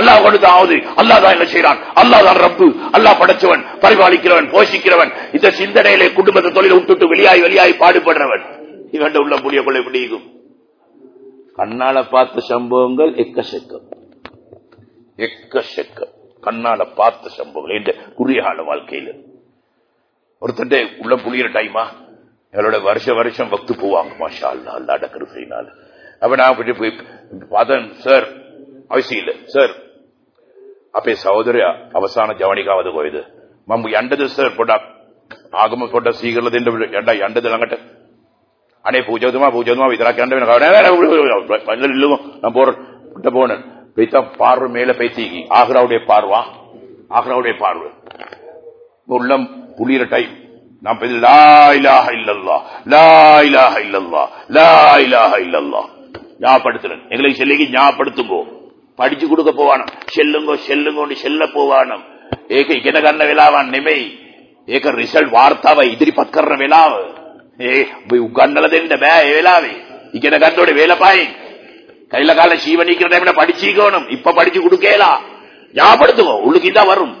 அல்லாஹ் கொடுத்தாவது அல்லாஹ் தான் என்ன செய்யறான் அல்லாஹ் தான் ரப்பு. அல்லாஹ் படைச்சவன் பரிபாலிக்கிறவன் போஷிக்கிறவன். இந்த சிந்தனையிலே குடும்பத்தை தொழிலை விட்டுட்டு வெளியாய் வெளியாய் பாடுபடுறவன். இவன் உள்ள புளிய கொள்ள பிடிக்கும் கண்ணால பார்த்த சம்பவங்கள் எக்கச்சக்கம். எக்கச்சக்கம். கண்ணால பார்த்த சம்பவங்கள். என்ற குறுகிய கால வாழ்க்கையில். ஒருத்தட்டே உள்ள புளியிற டைமா எங்களோட வருஷ வருஷம் வக்து போவாங்க மாஷா அல்லா அல்லாட கருசையினால அப்ப நான் போய் பார்த்தேன் சார் அவசியம் இல்லை. சார் අපේ සහෝදරයා අවසාන ජවනිකාවද කොයිද මම යන්නද සර් පොඩක් ආගම පොඩක් සීකරලා දෙන්න යන්න යන්නද ළඟට අනේ පූජතුමා පූජතුමා විතරක් යන්න වෙන කවදාද පන්සල් இல்லுங்க நான் போறேன் கிட்ட போனேன் பெய்தா பார்வை மேல பேத்திக்கு ஆக்ராவுடைய பார்வா ஆக்ராவுடைய பார்வை உள்ளம் புளியிற டைம் நாம் பேசி லா இலாஹ இல்லல்லா லா இலாஹ இல்லல்லா லா இலாஹ இல்லல்லா ஞாபகப்படுத்துறேன் எங்களை செல்லிக்கு ஞாபகப்படுத்துங்கோ படிச்சு கொடுக்க போவானம் செல்லுங்கோ செல்லுங்கோன்னு செல்ல போவானம் ඒක ඉගෙන ගන්න වෙලාවක් නෙමෙයි. ඒක රිසල්ට් වාර්තාව ඉදිරිපත් කරන වෙලාව. ඒ උගන්නලා දෙන්න බෑ ඒ වෙලාවේ. ඉගෙන ගන්න ඕනේ වේලපයින්. கையில கால சீவனிக்கிற டைம்ல படிச்சுக்கணும் இப்ப படிச்சு கொடுக்கலாம் ஞாபகப்படுத்துவோம் உள்ளுக்கு தான் வரும்